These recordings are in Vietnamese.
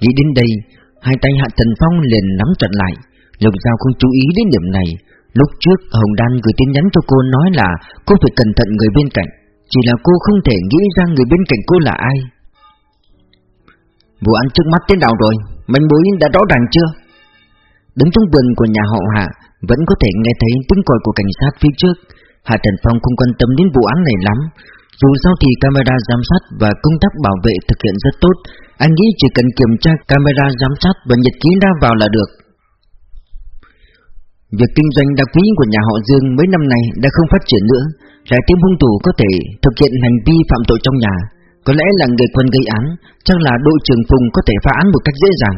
Nghĩ đến đây, Hai tay Hạ Thần Phong liền nắm chặt lại. Lục Giao không chú ý đến điểm này. Lúc trước, Hồng Đan gửi tin nhắn cho cô nói là Cô phải cẩn thận người bên cạnh. Chỉ là cô không thể nghĩ ra người bên cạnh cô là ai. Vụ án trước mắt thế nào rồi? Manh mối đã rõ ràng chưa? Đứng trong vườn của nhà họ Hạ, Vẫn có thể nghe thấy tiếng còi của cảnh sát phía trước. Hạ Trần Phong không quan tâm đến vụ án này lắm. Dù sao thì camera giám sát và công tác bảo vệ thực hiện rất tốt. Anh nghĩ chỉ cần kiểm tra camera giám sát và nhật ký ra vào là được. Việc kinh doanh đặc quý của nhà họ Dương mấy năm nay đã không phát triển nữa. Lại thêm hung thủ có thể thực hiện hành vi phạm tội trong nhà. Có lẽ là người quân gây án, Chắc là đội trưởng Phùng có thể phá án một cách dễ dàng.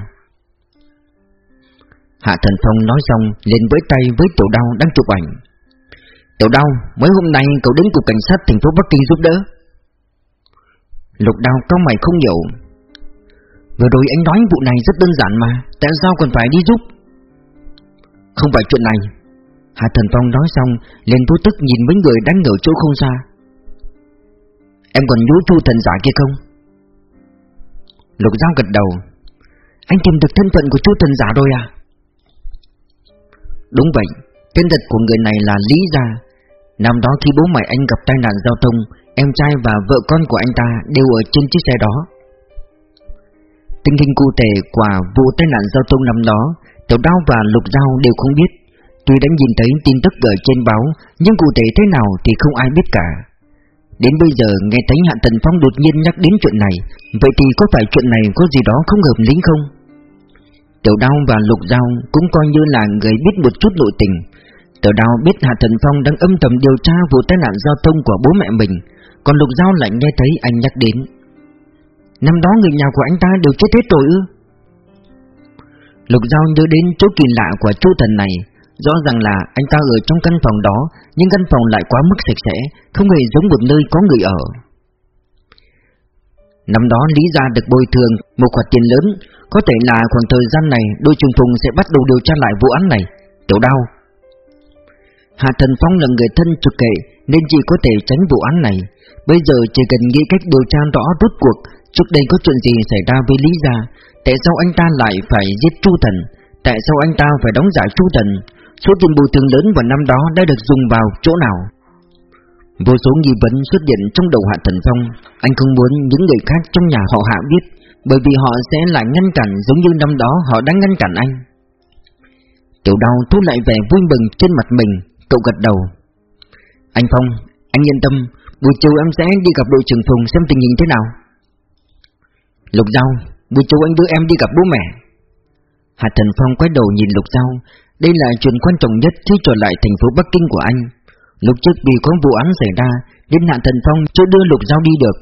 Hạ Thần Phong nói xong, liền với tay với tổ đau đang chụp ảnh. Tiểu đau, mấy hôm nay cậu đến cục cảnh sát thành phố Bắc Kinh giúp đỡ. Lục đau có mày không hiểu. Vừa rồi anh nói vụ này rất đơn giản mà Tại sao còn phải đi giúp? Không phải chuyện này. Hạ Thần Phong nói xong liền vô tức nhìn mấy người đang ở chỗ không xa. Em còn nhớ chu thần giả kia không? Lục Giao gật đầu. Anh tìm được thân phận của chu thần giả rồi à? Đúng vậy Tên thật của người này là Lý Gia. Năm đó khi bố mẹ anh gặp tai nạn giao thông, Em trai và vợ con của anh ta đều ở trên chiếc xe đó. Tình hình cụ thể của vụ tai nạn giao thông năm đó, Tiểu Đao và Lục Giao đều không biết. Tuy đã nhìn thấy tin tức gửi trên báo, Nhưng cụ thể thế nào thì không ai biết cả. Đến bây giờ, nghe thấy Hạ Tần Phong đột nhiên nhắc đến chuyện này, Vậy thì có phải chuyện này có gì đó không hợp lý không? Tiểu Đao và Lục Giao cũng coi như là người biết một chút nội tình. Tiểu Đao biết Hạ Thần Phong đang âm thầm điều tra vụ tai nạn giao thông của bố mẹ mình. Còn Lục Giao lại nghe thấy anh nhắc đến. Năm đó người nhà của anh ta đều chết hết rồi ư? Lục Giao nhớ đến chỗ kỳ lạ của chú thần này. Rõ ràng là anh ta ở trong căn phòng đó, Nhưng căn phòng lại quá mức sạch sẽ, Không hề giống một nơi có người ở. Năm đó Lý Gia được bồi thường một khoản tiền lớn, Có thể là khoảng thời gian này Đôi trường phùng sẽ bắt đầu điều tra lại vụ án này. Tiểu đau Hạ Thần Phong là người thân trực kệ Nên chỉ có thể tránh vụ án này. Bây giờ chỉ cần nghĩ cách điều tra rõ rốt cuộc, Trước đây có chuyện gì xảy ra với Lý Gia, Tại sao anh ta lại phải giết Chu Thần? Tại sao anh ta phải đóng giải Chu Thần? Số tiền bồi thường lớn vào năm đó đã được dùng vào chỗ nào? Vô số nghi vấn xuất hiện trong đầu Hạ Thần Phong. Anh không muốn những người khác trong nhà họ Hạ biết, Bởi vì họ sẽ lại ngăn cản giống như năm đó họ đang ngăn cản anh. Tiểu đau thu lại vẻ vui mừng trên mặt mình. Cậu gật đầu. Anh Phong, anh yên tâm Buổi chiều em sẽ đi gặp đội trưởng Phùng xem tình hình thế nào. Lục Giao, buổi chiều anh đưa em đi gặp bố mẹ. Hạ Thần Phong quay đầu nhìn Lục Giao Đây là chuyện quan trọng nhất khi trở lại thành phố Bắc Kinh của anh. Lúc trước vì có vụ án xảy ra Nên Hạ Thần Phong chưa đưa Lục Giao đi được.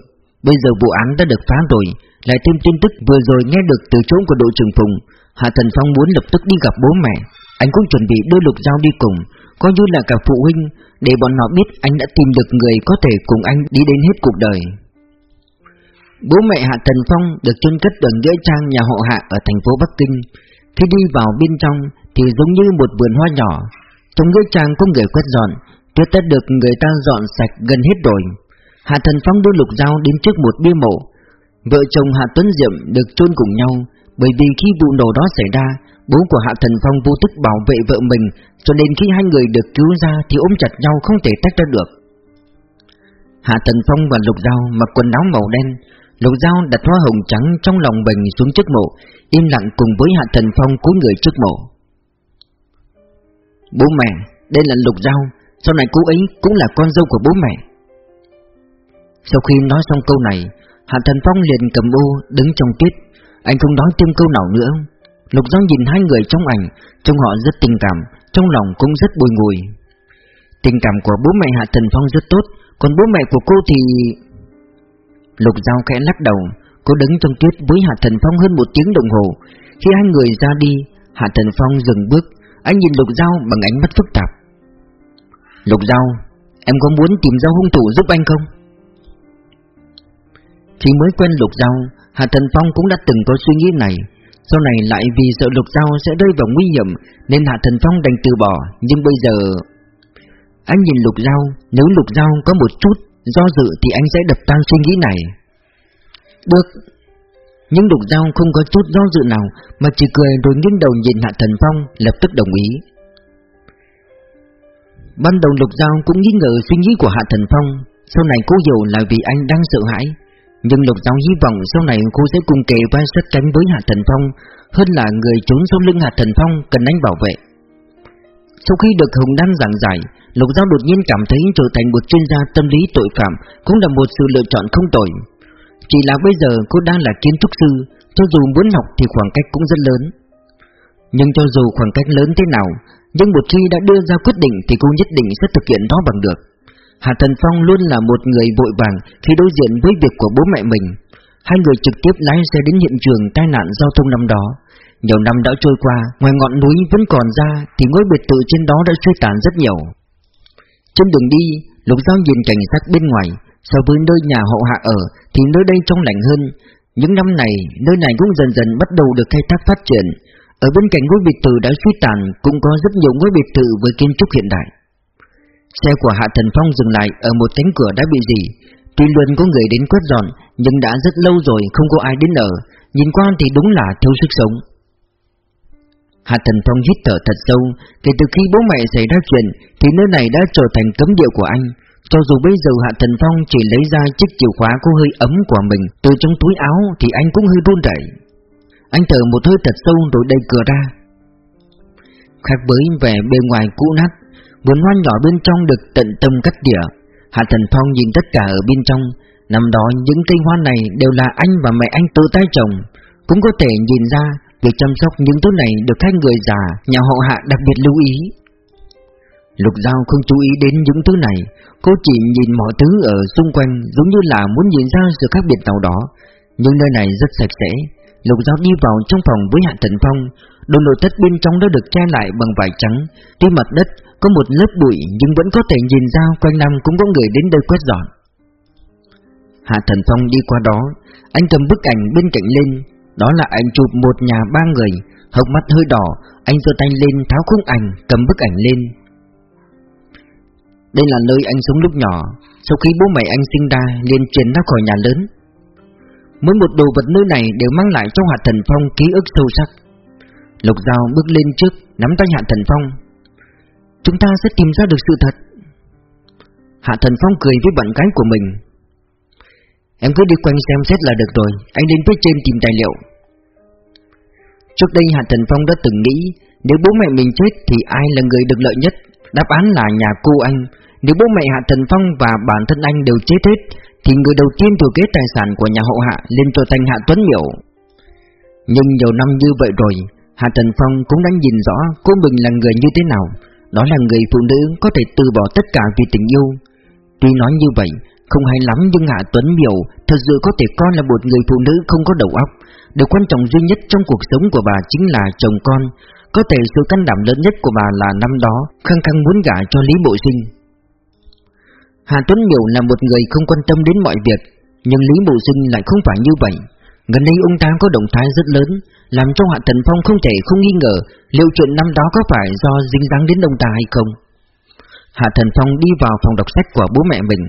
Bây giờ vụ án đã được phá rồi Lại thêm tin tức vừa rồi nghe được từ chỗ của đội trưởng Phùng Hạ Thần Phong muốn lập tức đi gặp bố mẹ. Anh cũng chuẩn bị đưa Lục Giao đi cùng Coi như là cả phụ huynh, Để bọn họ biết anh đã tìm được người có thể cùng anh đi đến hết cuộc đời. Bố mẹ Hạ Thần Phong được chôn cất ở nghĩa trang nhà họ Hạ ở thành phố Bắc Kinh. Khi đi vào bên trong thì giống như một vườn hoa nhỏ. Trong nghĩa trang có người quét dọn Tuyết đã được người ta dọn sạch gần hết rồi. Hạ Thần Phong đưa lục dao đến trước một bia mộ. Vợ chồng Hạ Tuấn Diệm được chôn cùng nhau, Bởi vì khi vụ nổ đó xảy ra Bố của Hạ Thần Phong vô thức bảo vệ vợ mình Cho nên khi hai người được cứu ra Thì ôm chặt nhau không thể tách ra được. Hạ Thần Phong và Lục Giao mặc quần áo màu đen Lục Giao đặt hoa hồng trắng trong lòng bình xuống trước mộ Im lặng cùng với Hạ Thần Phong cúi người trước mộ. Bố mẹ, đây là Lục Giao Sau này cô ấy cũng là con dâu của bố mẹ. Sau khi nói xong câu này Hạ Thần Phong liền cầm ô đứng trong tiết Anh không nói thêm câu nào nữa. Lục Giao nhìn hai người trong ảnh, Trông họ rất tình cảm, Trong lòng cũng rất bồi ngùi. Tình cảm của bố mẹ Hạ Thần Phong rất tốt, Còn bố mẹ của cô thì... Lục Giao khẽ lắc đầu, Cô đứng trong tuyết với Hạ Thần Phong hơn một tiếng đồng hồ. Khi hai người ra đi, Hạ Thần Phong dừng bước Anh nhìn Lục Giao bằng ánh mắt phức tạp. Lục Giao, Em có muốn tìm ra hung thủ giúp anh không? Khi mới quen Lục Giao, Hạ Thần Phong cũng đã từng có suy nghĩ này. Sau này lại vì sợ Lục Giao sẽ rơi vào nguy hiểm, Nên Hạ Thần Phong đành từ bỏ. Nhưng bây giờ, Anh nhìn Lục Giao Nếu Lục Giao có một chút Do dự thì anh sẽ đập tan suy nghĩ này. Được, Nhưng Lục Giao không có chút do dự nào, Mà chỉ cười rồi nghiêng đầu nhìn Hạ Thần Phong, Lập tức đồng ý. Ban đầu Lục Giao cũng nghi ngờ suy nghĩ của Hạ Thần Phong, Sau này cô hiểu là vì anh đang sợ hãi. Nhưng Lục Giao hy vọng sau này cô sẽ cùng kề vai sát cánh với Hạ Thần Phong, Hơn là người trốn sau lưng Hạ Thần Phong cần anh bảo vệ. Sau khi được Hồng Đan giảng giải, Lục Giao đột nhiên cảm thấy trở thành một chuyên gia tâm lý tội phạm, Cũng là một sự lựa chọn không tồi. Chỉ là bây giờ cô đang là kiến trúc sư, Cho dù muốn học thì khoảng cách cũng rất lớn. Nhưng cho dù khoảng cách lớn thế nào, Nhưng một khi đã đưa ra quyết định Thì cô nhất định sẽ thực hiện nó bằng được. Hạ Thần Phong luôn là một người vội vàng Khi đối diện với việc của bố mẹ mình Hai người trực tiếp lái xe đến hiện trường tai nạn giao thông năm đó Nhiều năm đã trôi qua Ngoài ngọn núi vẫn còn ra Thì ngôi biệt thự trên đó đã suy tàn rất nhiều trên đường đi, Lục Giao nhìn cảnh sát bên ngoài, so với nơi nhà hậu hạ ở thì nơi đây trong lạnh hơn. Những năm này, nơi này cũng dần dần bắt đầu được khai thác phát triển. Ở bên cạnh ngôi biệt thự đã suy tàn cũng có rất nhiều ngôi biệt thự với kiến trúc hiện đại. Xe của Hạ Thần Phong dừng lại ở một cánh cửa đã bị dỉ. Tuy luôn có người đến quét dọn, nhưng đã rất lâu rồi không có ai đến ở. Nhìn qua thì đúng là thiếu sức sống. Hạ Thần Phong hít thở thật sâu, kể từ khi bố mẹ xảy ra chuyện thì nơi này đã trở thành cấm địa của anh. Cho dù bây giờ Hạ Thần Phong chỉ lấy ra chiếc chìa khóa có hơi ấm của mình từ trong túi áo thì anh cũng hơi run rẩy. Anh thở một hơi thật sâu rồi đẩy cửa ra. Khác với vẻ bề ngoài cũ nát, vườn hoa nhỏ bên trong được tận tâm cắt tỉa. Hạ Thần Phong nhìn tất cả ở bên trong, năm đó những cây hoa này đều là anh và mẹ anh tự tay trồng, cũng có thể nhìn ra Việc chăm sóc những thứ này được hai người già Nhà họ hạ đặc biệt lưu ý. Lục Giao không chú ý đến những thứ này. Cô chỉ nhìn mọi thứ ở xung quanh Giống như là muốn nhìn ra sự khác biệt nào đó. Nhưng nơi này rất sạch sẽ. Lục Giao đi vào trong phòng với Hạ Thần Phong. Đồ nội thất bên trong đã được che lại bằng vải trắng. Tuy mặt đất có một lớp bụi Nhưng vẫn có thể nhìn ra quanh năm cũng có người đến đây quét dọn. Hạ Thần Phong đi qua đó. Anh cầm bức ảnh bên cạnh lên. Đó là anh chụp một nhà ba người. Hốc mắt hơi đỏ. Anh giơ tay lên tháo khung ảnh, Cầm bức ảnh lên. Đây là nơi anh sống lúc nhỏ. Sau khi bố mẹ anh sinh ra, liền chuyển ra khỏi nhà lớn. Mỗi một đồ vật nơi này đều mang lại cho Hạ Thần Phong ký ức sâu sắc. Lục Giao bước lên trước, Nắm tay Hạ Thần Phong. Chúng ta sẽ tìm ra được sự thật. Hạ Thần Phong cười với bạn gái của mình. Em cứ đi quanh xem xét là được rồi, Anh lên phía trên tìm tài liệu. Trước đây Hạ Thần Phong đã từng nghĩ, Nếu bố mẹ mình chết thì ai là người được lợi nhất? Đáp án là nhà cô anh. Nếu bố mẹ Hạ Thần Phong và bản thân anh đều chết hết, Thì người đầu tiên thừa kế tài sản của nhà hậu Hạ lên cho thành Hạ Tuấn Miểu. Nhưng nhiều năm như vậy rồi Hạ Trần Phong cũng đã nhìn rõ cô mình là người như thế nào Đó là người phụ nữ có thể từ bỏ tất cả vì tình yêu Tuy nói như vậy không hay lắm nhưng Hạ Tuấn Miểu thật sự có thể coi là một người phụ nữ không có đầu óc. Điều quan trọng duy nhất trong cuộc sống của bà chính là chồng con. Có thể sự can đảm lớn nhất của bà là năm đó khăng khăng muốn gả cho Lý Bộ Sinh. Hà Tuấn Miểu là một người không quan tâm đến mọi việc, nhưng Lý Bộ Sinh lại không phải như vậy. Gần đây ông ta có động thái rất lớn, làm cho Hạ Thần Phong không thể không nghi ngờ liệu chuyện năm đó có phải do dính dáng đến ông ta hay không. Hạ Thần Phong đi vào phòng đọc sách của bố mẹ mình,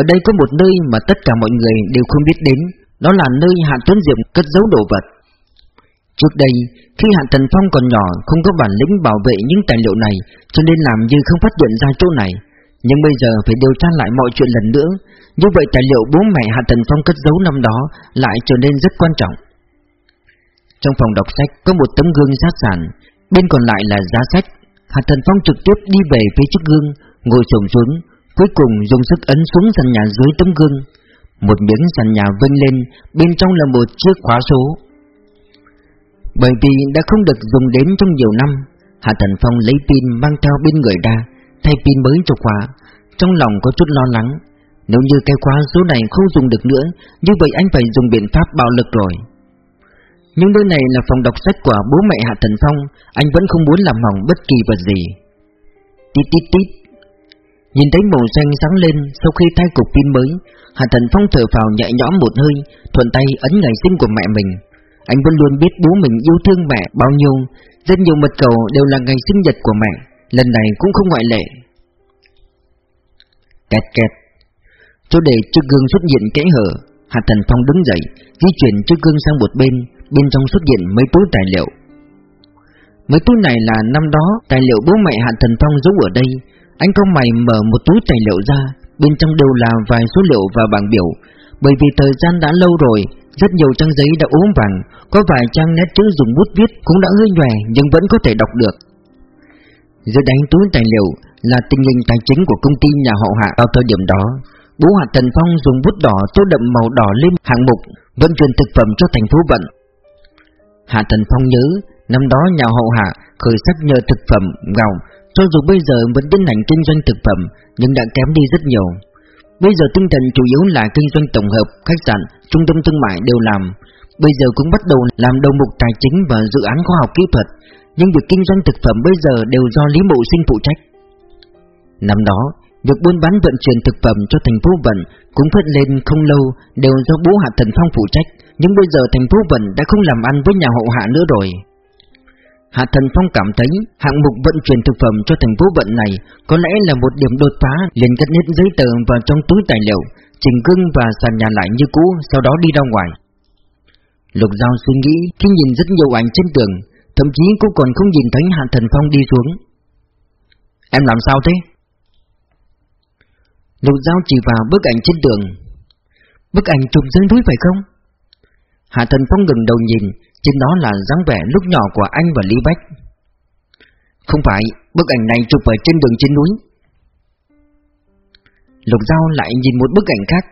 ở đây có một nơi mà tất cả mọi người đều không biết đến Đó là nơi Hạ Tuấn Diệm cất giấu đồ vật. Trước đây, khi Hạ Thần Phong còn nhỏ không có bản lĩnh bảo vệ những tài liệu này Cho nên làm như không phát hiện ra chỗ này. Nhưng bây giờ phải điều tra lại mọi chuyện lần nữa. Như vậy tài liệu bố mẹ Hạ Tần Phong cất giấu năm đó lại trở nên rất quan trọng. Trong phòng đọc sách có một tấm gương sát sản Bên còn lại là giá sách. Hạ Tần Phong trực tiếp đi về phía chiếc gương, Ngồi sổng xuống, Cuối cùng dùng sức ấn xuống sàn nhà dưới tấm gương. Một miếng sàn nhà vênh lên, Bên trong là một chiếc khóa số. Bởi vì đã không được dùng đến trong nhiều năm, Hạ Thần Phong lấy pin mang theo bên người ra Thay pin mới cho khóa Trong lòng có chút lo lắng. Nếu như cái khóa số này không dùng được nữa Như vậy anh phải dùng biện pháp bạo lực rồi. Nhưng nơi này là phòng đọc sách của bố mẹ Hạ Thần Phong Anh vẫn không muốn làm hỏng bất kỳ vật gì. Tít tít tít. Nhìn thấy màu xanh sáng lên sau khi thay cục pin mới, Hạ Thần Phong thở phào nhẹ nhõm một hơi, thuận tay ấn ngày sinh của mẹ mình. Anh vẫn luôn biết bố mình yêu thương mẹ bao nhiêu, rất nhiều mật cầu đều là ngày sinh nhật của mẹ, lần này cũng không ngoại lệ. Kẹt kẹt, chỗ để chiếc gương xuất hiện kẽ hở, Hạ Thần Phong đứng dậy, di chuyển chiếc gương sang một bên, bên trong xuất hiện mấy túi tài liệu. Mấy túi này là năm đó tài liệu bố mẹ Hạ Thần Phong giấu ở đây. Anh công mày mở một túi tài liệu ra, bên trong đều là vài số liệu và bảng biểu. Bởi vì thời gian đã lâu rồi, rất nhiều trang giấy đã ốm vàng, có vài trang nét chữ dùng bút viết cũng đã hơi nhòe nhưng vẫn có thể đọc được. Dưới đánh túi tài liệu là tình hình tài chính của công ty nhà họ Hạ vào thời điểm đó. Bố Hạ Tần Phong dùng bút đỏ tô đậm màu đỏ lên hạng mục vận chuyển thực phẩm cho thành phố Vận. Hạ Tần Phong nhớ năm đó nhà họ Hạ khởi sắc nhờ thực phẩm gạo, cho dù bây giờ vẫn tiến hành kinh doanh thực phẩm nhưng đã kém đi rất nhiều. Bây giờ tinh thần chủ yếu là kinh doanh tổng hợp, khách sạn, trung tâm thương mại đều làm. Bây giờ cũng bắt đầu làm đầu mục tài chính và dự án khoa học kỹ thuật, nhưng việc kinh doanh thực phẩm bây giờ đều do Lý Mộ Sinh phụ trách. Năm đó, việc buôn bán vận chuyển thực phẩm cho thành phố Vận cũng phát lên không lâu đều do bố Hạ Thần Phong phụ trách, nhưng bây giờ thành phố Vận đã không làm ăn với nhà hậu Hạ nữa rồi. Hạ Thần Phong cảm thấy hạng mục vận chuyển thực phẩm cho thành phố Vận này có lẽ là một điểm đột phá liền cất hết giấy tờ vào trong túi tài liệu, chỉnh gương và sàn nhà lại như cũ, sau đó đi ra ngoài. Lục Giao suy nghĩ khi nhìn rất nhiều ảnh trên tường, thậm chí cô còn không nhìn thấy Hạ Thần Phong đi xuống. Em làm sao thế? Lục Giao chỉ vào bức ảnh trên tường. Bức ảnh chụp dưới núi phải không? Hạ Thần Phong ngừng đầu nhìn, trên đó là dáng vẻ lúc nhỏ của anh và Lý Bách. Không phải, bức ảnh này chụp ở trên đường trên núi. Lục Giao lại nhìn một bức ảnh khác.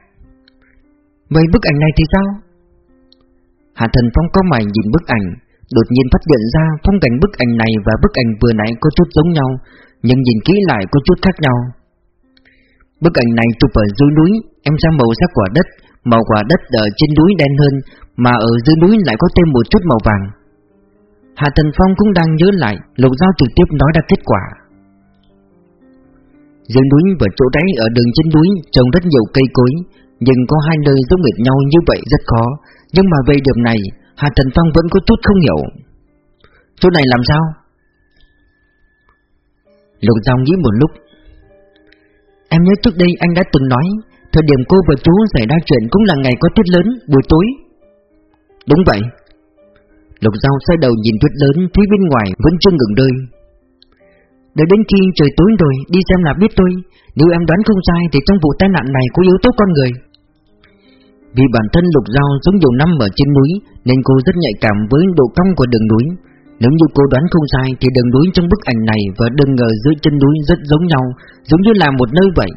Vậy bức ảnh này thì sao? Hạ Thần Phong có mày nhìn bức ảnh, đột nhiên phát hiện ra phong cảnh bức ảnh này và bức ảnh vừa nãy có chút giống nhau, nhưng nhìn kỹ lại có chút khác nhau. Bức ảnh này chụp ở dưới núi, em xem màu sắc quả đất, màu quả đất ở trên núi đen hơn, mà ở dưới núi lại có thêm một chút màu vàng. Hạ Thần Phong cũng đang nhớ lại, Lục Giao trực tiếp nói ra kết quả. Dưới núi và chỗ đáy ở đường trên núi trồng rất nhiều cây cối, nhưng có hai nơi giống nghịch nhau như vậy rất khó. Nhưng mà về điểm này, Hà Trần Phong vẫn có chút không hiểu. Chỗ này làm sao? Lục Giao nghĩ một lúc. Em nhớ trước đây anh đã từng nói, thời điểm cô và chú xảy ra chuyện cũng là ngày có tuyết lớn, buổi tối. Đúng vậy. Lục Giao xoay đầu nhìn tuyết lớn phía bên ngoài vẫn chưa ngừng rơi. Đợi đến khi trời tối rồi đi xem là biết tôi Nếu em đoán không sai thì trong vụ tai nạn này có yếu tố con người vì bản thân Lục Giao sống nhiều năm ở trên núi, Nên cô rất nhạy cảm với độ cong của đường núi. Nếu như cô đoán không sai, thì đường núi trong bức ảnh này và đường ở giữa chân núi rất giống nhau, Giống như là một nơi vậy.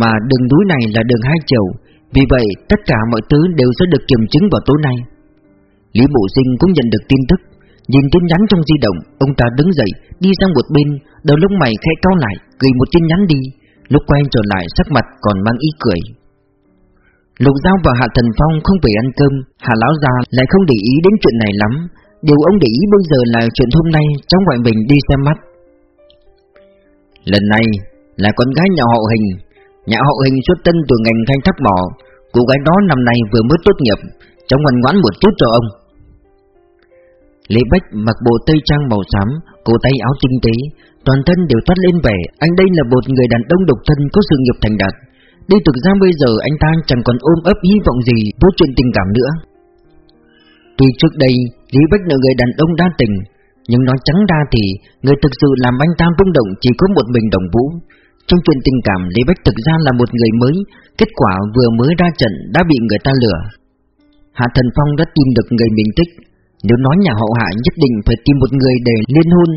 Mà đường núi này là đường hai chiều, Vì vậy tất cả mọi thứ đều sẽ được kiểm chứng vào tối nay. Lý Bộ Sinh cũng nhận được tin tức. Nhìn tin nhắn trong di động, Ông ta đứng dậy, Đi sang một bên, Đầu lông mày khẽ cau lại Gửi một tin nhắn đi. Lúc quay trở lại, sắc mặt còn mang ý cười. Lục Giao và Hạ Thần Phong không về ăn cơm Hạ Lão Già lại không để ý đến chuyện này lắm. Điều ông để ý bây giờ là chuyện hôm nay Cháu ngoại mình đi xem mắt. Lần này là con gái nhà hậu Hình. Nhà hậu Hình xuất thân từ ngành khai thác mỏ. Cô gái đó năm nay vừa mới tốt nghiệp Cháu ngoan ngoãn một chút cho ông. Lê Bách mặc bộ tây trang màu xám, cổ tay áo tinh tế, toàn thân đều toát lên vẻ anh đây là một người đàn ông độc thân có sự nghiệp thành đạt. Đây thực ra bây giờ anh ta chẳng còn ôm ấp hy vọng gì với chuyện tình cảm nữa. Tuy trước đây Lý Bách là người đàn ông đa tình, nhưng nói trắng ra thì người thực sự làm anh ta rung động chỉ có một mình đồng vũ. Trong chuyện tình cảm Lý Bách thực ra là một người mới, kết quả vừa mới ra trận đã bị người ta lừa. Hạ Thần Phong đã tìm được người mình thích, nếu nói nhà hậu hạ nhất định phải tìm một người để liên hôn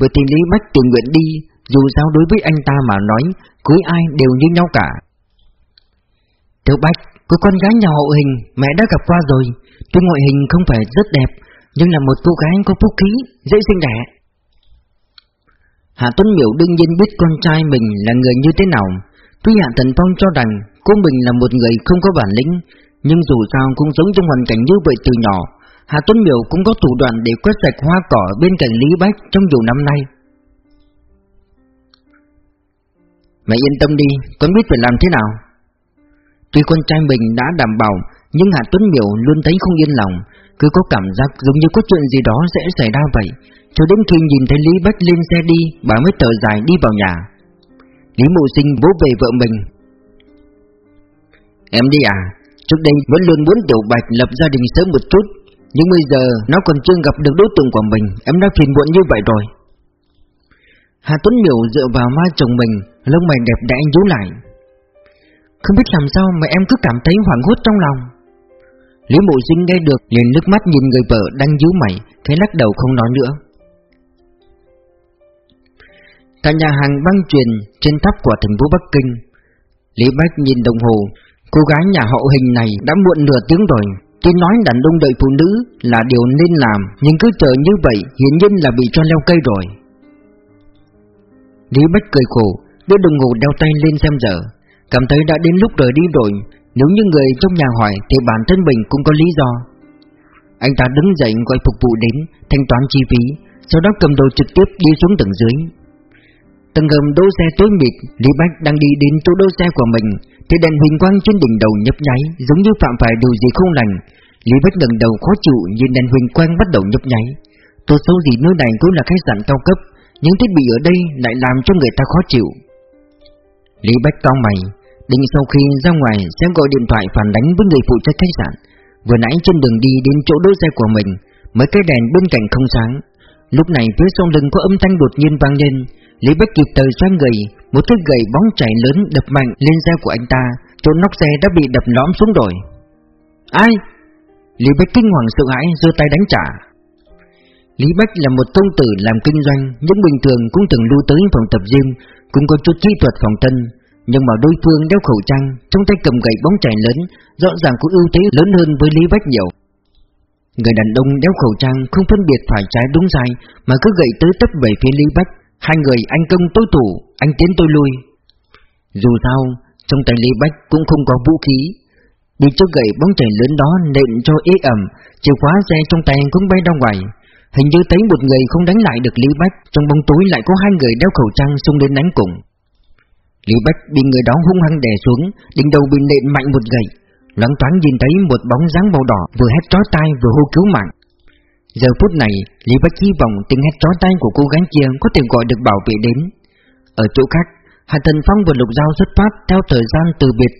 Vậy thì Lý Bách tình nguyện đi Dù sao đối với anh ta mà nói Cưới ai đều như nhau cả Tiểu Bách cô con gái nhà hậu hình Mẹ đã gặp qua rồi Tuy ngoại hình không phải rất đẹp Nhưng là một cô gái có phúc khí Dễ sinh đẻ Hạ Tuấn Miểu đương nhiên biết con trai mình là người như thế nào Tuy Hạ Thần Phong cho rằng Cô mình là một người không có bản lĩnh Nhưng dù sao cũng sống trong hoàn cảnh như vậy từ nhỏ Hà Tuấn Miểu cũng có thủ đoạn để quét sạch hoa cỏ bên cạnh Lý Bách trong nhiều năm nay. Mẹ yên tâm đi, con biết phải làm thế nào. Tuy con trai mình đã đảm bảo, nhưng Hà Tuấn Miểu luôn thấy không yên lòng, cứ có cảm giác giống như có chuyện gì đó sẽ xảy ra vậy. Cho đến khi nhìn thấy Lý Bách lên xe đi, bà mới thở dài đi vào nhà. Lý Mộ Sinh bố về vợ mình. Em đi à, Trước đây vẫn luôn muốn Tiểu Bạch lập gia đình sớm một chút Nhưng bây giờ nó còn chưa gặp được đối tượng của mình Em đã phiền muộn như vậy rồi Hà Tuấn Miểu dựa vào ma chồng mình Lông mày đẹp đẽ nhíu lại không biết làm sao mà em cứ cảm thấy hoảng hốt trong lòng. Lý Mộ Dinh nghe được, liền nước mắt nhìn người vợ đang nhíu mày Thế lắc đầu không nói nữa. Tại nhà hàng băng truyền trên tháp của thành phố Bắc Kinh. Lý Bách nhìn đồng hồ, Cô gái nhà họ hình này đã muộn nửa tiếng rồi. Tuy nói đàn ông đợi phụ nữ là điều nên làm, Nhưng cứ chờ như vậy, hiển nhiên là bị cho leo cây rồi. Lý Bách cười khổ, Đưa đồng hồ đeo tay lên xem giờ. Cảm thấy đã đến lúc rời đi rồi, Nếu như người trong nhà hỏi Thì bản thân mình cũng có lý do. Anh ta đứng dậy gọi phục vụ đến, Thanh toán chi phí, Sau đó cầm đồ trực tiếp đi xuống tầng dưới. Tầng gầm đỗ xe tối mịt, Lý Bách đang đi đến chỗ đỗ xe của mình, Thì đèn huỳnh quang trên đỉnh đầu nhấp nháy, Giống như phạm phải điều gì không lành. Lý Bách lần đầu khó chịu, nhìn đèn huỳnh quang bắt đầu nhấp nháy. Tốt xấu gì nơi này cũng là khách sạn cao cấp, những thiết bị ở đây lại làm cho người ta khó chịu. Lý Bách cao mày Định sau khi ra ngoài sẽ gọi điện thoại phản đánh với người phụ trách khách sạn. Vừa nãy trên đường đi đến chỗ đỗ xe của mình Mấy cái đèn bên cạnh không sáng. Lúc này phía sau lưng có âm thanh đột nhiên vang lên. Lý Bách kịp thời xoay người Một cái gậy bóng chảy lớn đập mạnh lên xe của anh ta Chỗ nóc xe đã bị đập lõm xuống rồi. Ai? Lý Bách kinh hoàng sợ hãi giơ tay đánh trả. Lý Bách là một công tử làm kinh doanh, những bình thường cũng từng lưu tới phòng tập gym, cũng có chút kỹ thuật phòng thân nhưng mà đối phương đeo khẩu trang, trong tay cầm gậy bóng chảy lớn, rõ ràng có ưu thế lớn hơn với Lý Bách nhiều. Người đàn ông đeo khẩu trang không phân biệt phải trái đúng sai, mà cứ gậy tới tấp về phía Lý Bách, hai người anh công tôi thủ, anh tiến tôi lui. Dù sao, trong tay Lý Bách cũng không có vũ khí, bị chiếc gậy bóng chảy lớn đó nện cho ế ẩm, chìa khóa xe trong tay cũng bay ra ngoài. Hình như thấy một người không đánh lại được Lý Bách, Trong bóng tối lại có hai người đeo khẩu trang xông đến đánh cùng. Lý Bách bị người đó hung hăng đè xuống, Đỉnh đầu bị nện mạnh một gậy. Loáng thoáng nhìn thấy một bóng dáng màu đỏ Vừa hét chói tai vừa hô cứu mạng. Giờ phút này, Lý Bách hy vọng tiếng hét chói tai của cô gái kia Có thể gọi được bảo vệ đến. Ở chỗ khác Hạ Thần Phong và Lục Giao xuất phát Theo thời gian từ biệt.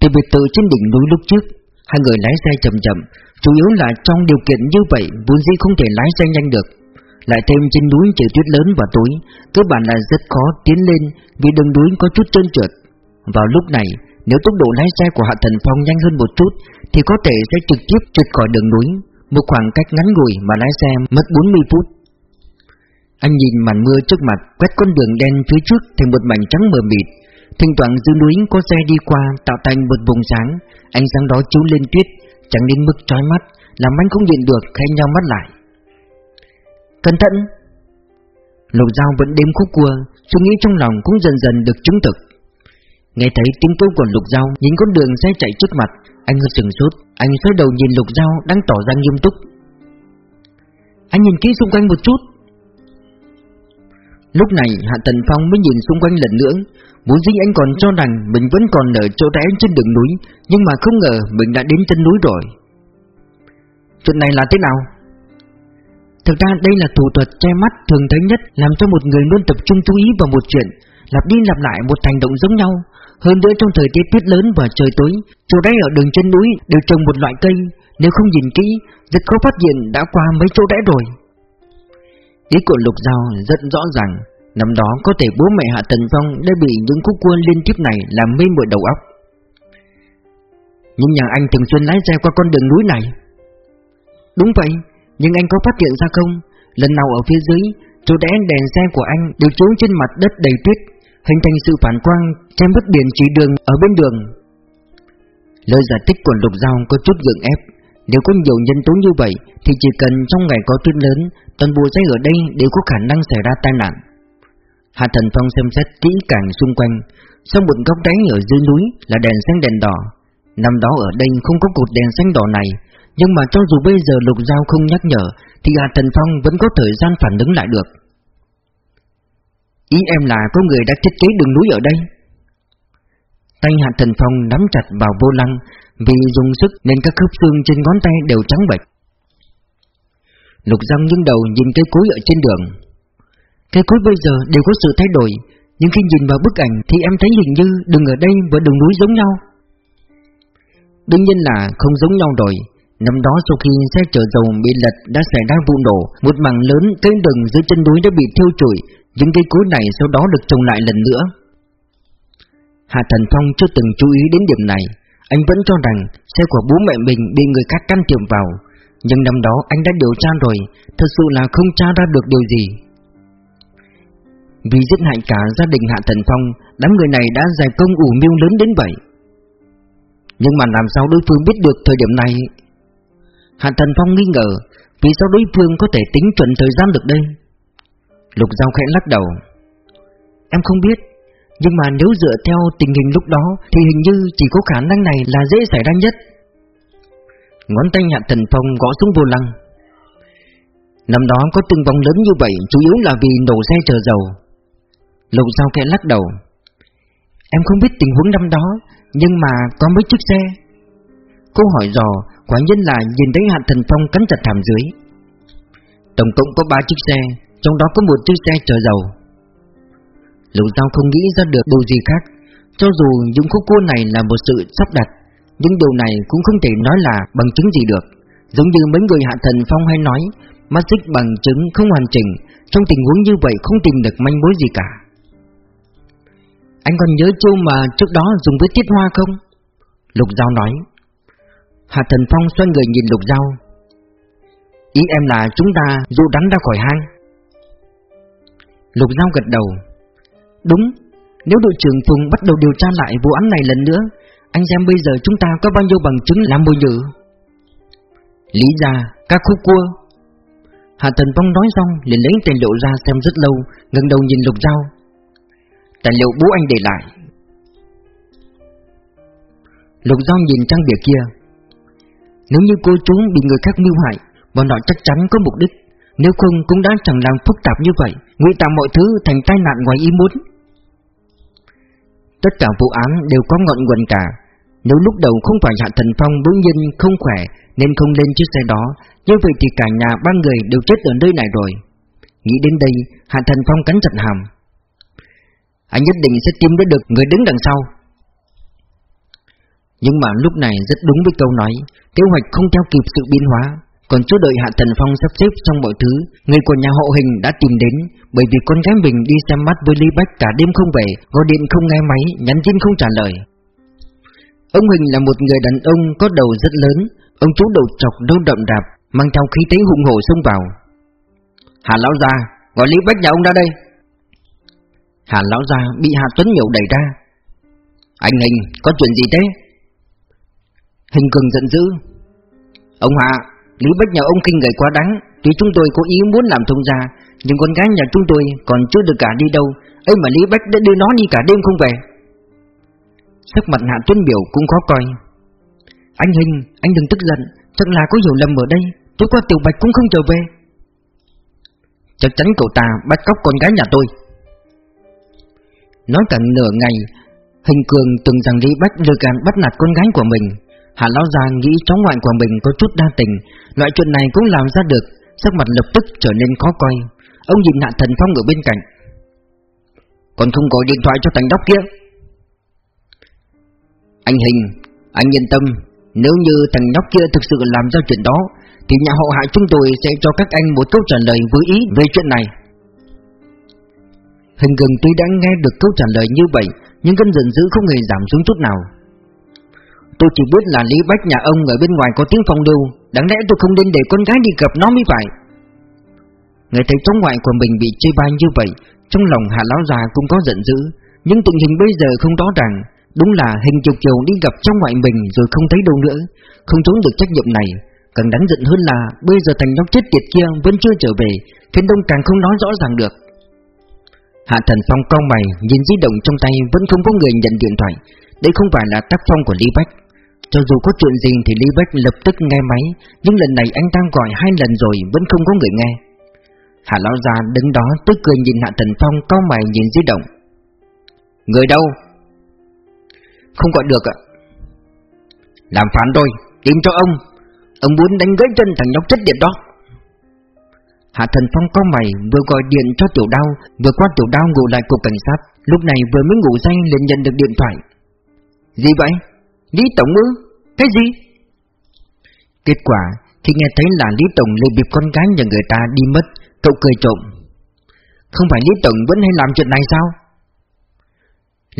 Từ biệt từ trên đỉnh núi lúc trước, Hai người lái xe chậm chậm Chủ yếu là trong điều kiện như vậy, vốn dĩ không thể lái xe nhanh được. Lại thêm trên núi trời tuyết lớn và tối, Cơ bản là rất khó tiến lên Vì đường núi có chút trơn trượt. Vào lúc này, Nếu tốc độ lái xe của Hạ Thần Phong nhanh hơn một chút, Thì có thể sẽ trực tiếp trượt khỏi đường núi, Một khoảng cách ngắn ngủi mà lái xe mất 40 phút. Anh nhìn màn mưa trước mặt, Quét con đường đen phía trước thành một mảnh trắng mờ mịt. Thỉnh thoảng dưới núi có xe đi qua, Tạo thành một vùng sáng, Ánh sáng đó chiếu lên tuyết. Chẳng đến mức trói mắt, Làm anh không nhìn được khen nhau mắt lại. Cẩn thận! Lục dao vẫn đếm khúc cua, Suy nghĩ trong lòng cũng dần dần được chứng thực. Nghe thấy tiếng kêu của lục dao Nhìn con đường xe chạy trước mặt, Anh hơi sừng sốt, Anh xoay đầu nhìn lục dao đang tỏ ra nghiêm túc. Anh nhìn kỹ xung quanh một chút. Lúc này Hạ Tần Phong mới nhìn xung quanh lần nữa Vốn dĩ anh còn cho rằng mình vẫn còn ở chỗ rẽ trên đường núi, Nhưng mà không ngờ mình đã đến chân núi rồi. Chuyện này là thế nào? Thực ra đây là thủ thuật che mắt thường thấy nhất, Làm cho một người luôn tập trung chú ý vào một chuyện, Lặp đi lặp lại một hành động giống nhau. Hơn nữa trong thời tiết tuyết lớn và trời tối, Chỗ rẽ ở đường chân núi đều trồng một loại cây. Nếu không nhìn kỹ, Rất khó phát hiện đã qua mấy chỗ rẽ rồi. Ý của Lục Giao rất rõ ràng. Năm đó có thể bố mẹ Hạ Tần Phong đã bị những khúc quân liên tiếp này làm mê muội đầu óc. Nhưng nhà anh thường xuyên lái xe qua con đường núi này. Đúng vậy, nhưng anh có phát hiện ra không? Lần nào ở phía dưới, chỗ đèn đèn xe của anh đều chiếu trên mặt đất đầy tuyết, hình thành sự phản quang che mất biển chỉ đường ở bên đường. Lời giải thích của Lục Giao có chút gượng ép. Nếu có nhiều nhân tố như vậy, thì chỉ cần trong ngày có tuyết lớn, toàn bộ xe ở đây đều có khả năng xảy ra tai nạn. Hạ Thần Phong xem xét kỹ càng xung quanh, Sau một góc đáy ở dưới núi là đèn xanh đèn đỏ. Năm đó ở đây không có cột đèn xanh đỏ này, Nhưng mà cho dù bây giờ Lục Giao không nhắc nhở, Thì Hạ Thần Phong vẫn có thời gian phản ứng lại được. Ý em là có người đã thiết kế đường núi ở đây. Tay Hạ Thần Phong nắm chặt vào vô lăng, Vì dùng sức nên các khớp xương trên ngón tay đều trắng bệch. Lục Giao nghiêng đầu nhìn cây cối ở trên đường cây cối bây giờ đều có sự thay đổi, Nhưng khi nhìn vào bức ảnh Thì em thấy hình như đường ở đây và đường núi giống nhau. Đương nhiên là không giống nhau rồi. Năm đó sau khi xe chở dầu bị lật đã xảy ra vụ nổ, Một mảng lớn cây rừng dưới chân núi đã bị thiêu trụi, Những cây cối này sau đó được trồng lại lần nữa. Hạ Thần Phong chưa từng chú ý đến điểm này. Anh vẫn cho rằng xe của bố mẹ mình bị người khác can thiệp vào. Nhưng năm đó anh đã điều tra rồi, Thật sự là không tra ra được điều gì. Vì giết hại cả gia đình Hạ Thần Phong, Đám người này đã giải công ủ mưu lớn đến vậy. Nhưng mà làm sao đối phương biết được thời điểm này? Hạ Thần Phong nghi ngờ, Vì sao đối phương có thể tính chuẩn thời gian được đây? Lục Giao khẽ lắc đầu. Em không biết, Nhưng mà nếu dựa theo tình hình lúc đó, Thì hình như chỉ có khả năng này là dễ xảy ra nhất. Ngón tay Hạ Thần Phong gõ xuống vô lăng. Năm đó có tương vong lớn như vậy, Chủ yếu là vì nổ xe chờ dầu. Lục Giao kẽ lắc đầu. Em không biết tình huống năm đó, Nhưng mà có mấy chiếc xe. Cô hỏi dò, Quả nhiên là nhìn thấy Hạ Thần Phong cắn chặt thảm dưới. Tổng cộng có 3 chiếc xe, Trong đó có một chiếc xe chở dầu. Lục Giao không nghĩ ra được điều gì khác. Cho dù những khúc cua này là một sự sắp đặt, Nhưng điều này cũng không thể nói là bằng chứng gì được. Giống như mấy người Hạ Thần Phong hay nói, Mắt xích bằng chứng không hoàn chỉnh, Trong tình huống như vậy không tìm được manh mối gì cả. Anh còn nhớ châu mà trước đó dùng với tiết hoa không? Lục Giao nói. Hạ Thần Phong xoay người nhìn Lục Giao. Ý em là chúng ta dụ đánh ra khỏi hang Lục Giao gật đầu. Đúng, Nếu đội trưởng Phùng bắt đầu điều tra lại vụ án này lần nữa, Anh xem bây giờ chúng ta có bao nhiêu bằng chứng làm bồi nhử. Lý ra, Các khúc cua. Hạ Thần Phong nói xong liền lấy tài liệu ra xem rất lâu, ngẩng đầu nhìn Lục Giao. Tài liệu bố anh để lại? Lục Giao nhìn trang bìa kia. Nếu như cô chú bị người khác mưu hại, Bọn họ chắc chắn có mục đích. Nếu không, cũng đã chẳng làm phức tạp như vậy, Ngụy tạo mọi thứ thành tai nạn ngoài ý muốn. Tất cả vụ án đều có ngọn nguồn cả. Nếu lúc đầu không phải Hạ Thần Phong bỗng nhiên không khỏe, Nên không lên chiếc xe đó, Như vậy thì cả nhà ba người đều chết ở nơi này rồi. Nghĩ đến đây, Hạ Thần Phong cắn chặt hàm. Anh nhất định sẽ tìm được người đứng đằng sau. Nhưng mà lúc này rất đúng với câu nói Kế hoạch không theo kịp sự biến hóa Còn chưa đợi Hạ Thần Phong sắp xếp trong mọi thứ Người của nhà hộ hình đã tìm đến Bởi vì con gái mình đi xem mắt với Lý Bách cả đêm không về Gọi điện không nghe máy, nhắn tin không trả lời. Ông Hình là một người đàn ông có đầu rất lớn Ông chú đầu chọc đâu đậm đạp Mang theo khí thế hùng hổ xông vào. Hà Lão Gia, gọi Lý Bách nhà ông ra đây. Hàn Lão Gia bị Hà Tuấn Miểu đẩy ra. Anh Hình, có chuyện gì thế? Hình cường giận dữ. Ông Hạ Lý Bách nhà ông kinh người quá đáng Tuy chúng tôi có ý muốn làm thông gia Nhưng con gái nhà chúng tôi còn chưa được cả đi đâu ấy mà Lý Bách đã đưa nó đi cả đêm không về. Sắc mặt Hạ Tuấn Biểu cũng khó coi. Anh Hình Anh đừng tức giận Chắc là có hiểu lầm ở đây Tối qua Tiểu Bạch cũng không trở về. Chắc chắn cậu ta bắt cóc con gái nhà tôi. Nói cả nửa ngày, Hình cường từng rằng Lý Bách lừa gạt bắt nạt con gái của mình. Hạ Lão Gia nghĩ cháu ngoại của mình có chút đa tình. Loại chuyện này cũng làm ra được, Sắc mặt lập tức trở nên khó coi. Ông nhìn Hạ Thần Phong ở bên cạnh. Còn không gọi điện thoại cho thằng đốc kia. Anh Hình, Anh yên tâm. Nếu như thằng nhóc kia thực sự làm ra chuyện đó, Thì nhà hậu hại chúng tôi sẽ cho các anh một câu trả lời với ý về chuyện này. Hình gần tuy đã nghe được câu trả lời như vậy, Nhưng cơn giận dữ không hề giảm xuống chút nào. Tôi chỉ biết là Lý Bách nhà ông ở bên ngoài có tiếng phong lưu, Đáng lẽ tôi không nên để con gái đi gặp nó mới phải. Người thấy cháu ngoại của mình bị chê bai như vậy, Trong lòng Hạ Lão già cũng có giận dữ, Nhưng tình hình bây giờ không rõ ràng. Đúng là hình chiều chiều đi gặp cháu ngoại mình rồi không thấy đâu nữa, Không trốn được trách nhiệm này. Càng đáng giận hơn là bây giờ thành nhóc chết tiệt kia vẫn chưa trở về, khiến Đông càng không nói rõ ràng được. Hạ Thần Phong cau mày, nhìn di động trong tay vẫn không có người nhận điện thoại. Đây không phải là tác phong của Lý Bách. Cho dù có chuyện gì thì Lý Bách lập tức nghe máy, Nhưng lần này anh đang gọi hai lần rồi Vẫn không có người nghe. Hạ Lão già đứng đó tức cười nhìn Hạ Thần Phong Cao mày nhìn di động. Người đâu? Không gọi được ạ. Làm phản rồi Tìm cho ông. Ông muốn đánh gãy chân thằng nhóc chất điện đó. Hạ Thần Phong có mày vừa gọi điện cho Tiểu Đao Vừa qua Tiểu Đao ngủ lại cục cảnh sát Lúc này vừa mới ngủ say liền nhận được điện thoại Gì vậy Lý Tổng ư Cái gì? Kết quả, khi nghe thấy là Lý Tổng lê bịp con gái nhà người ta đi mất, cậu cười trộm. Không phải Lý Tổng vẫn hay làm chuyện này sao?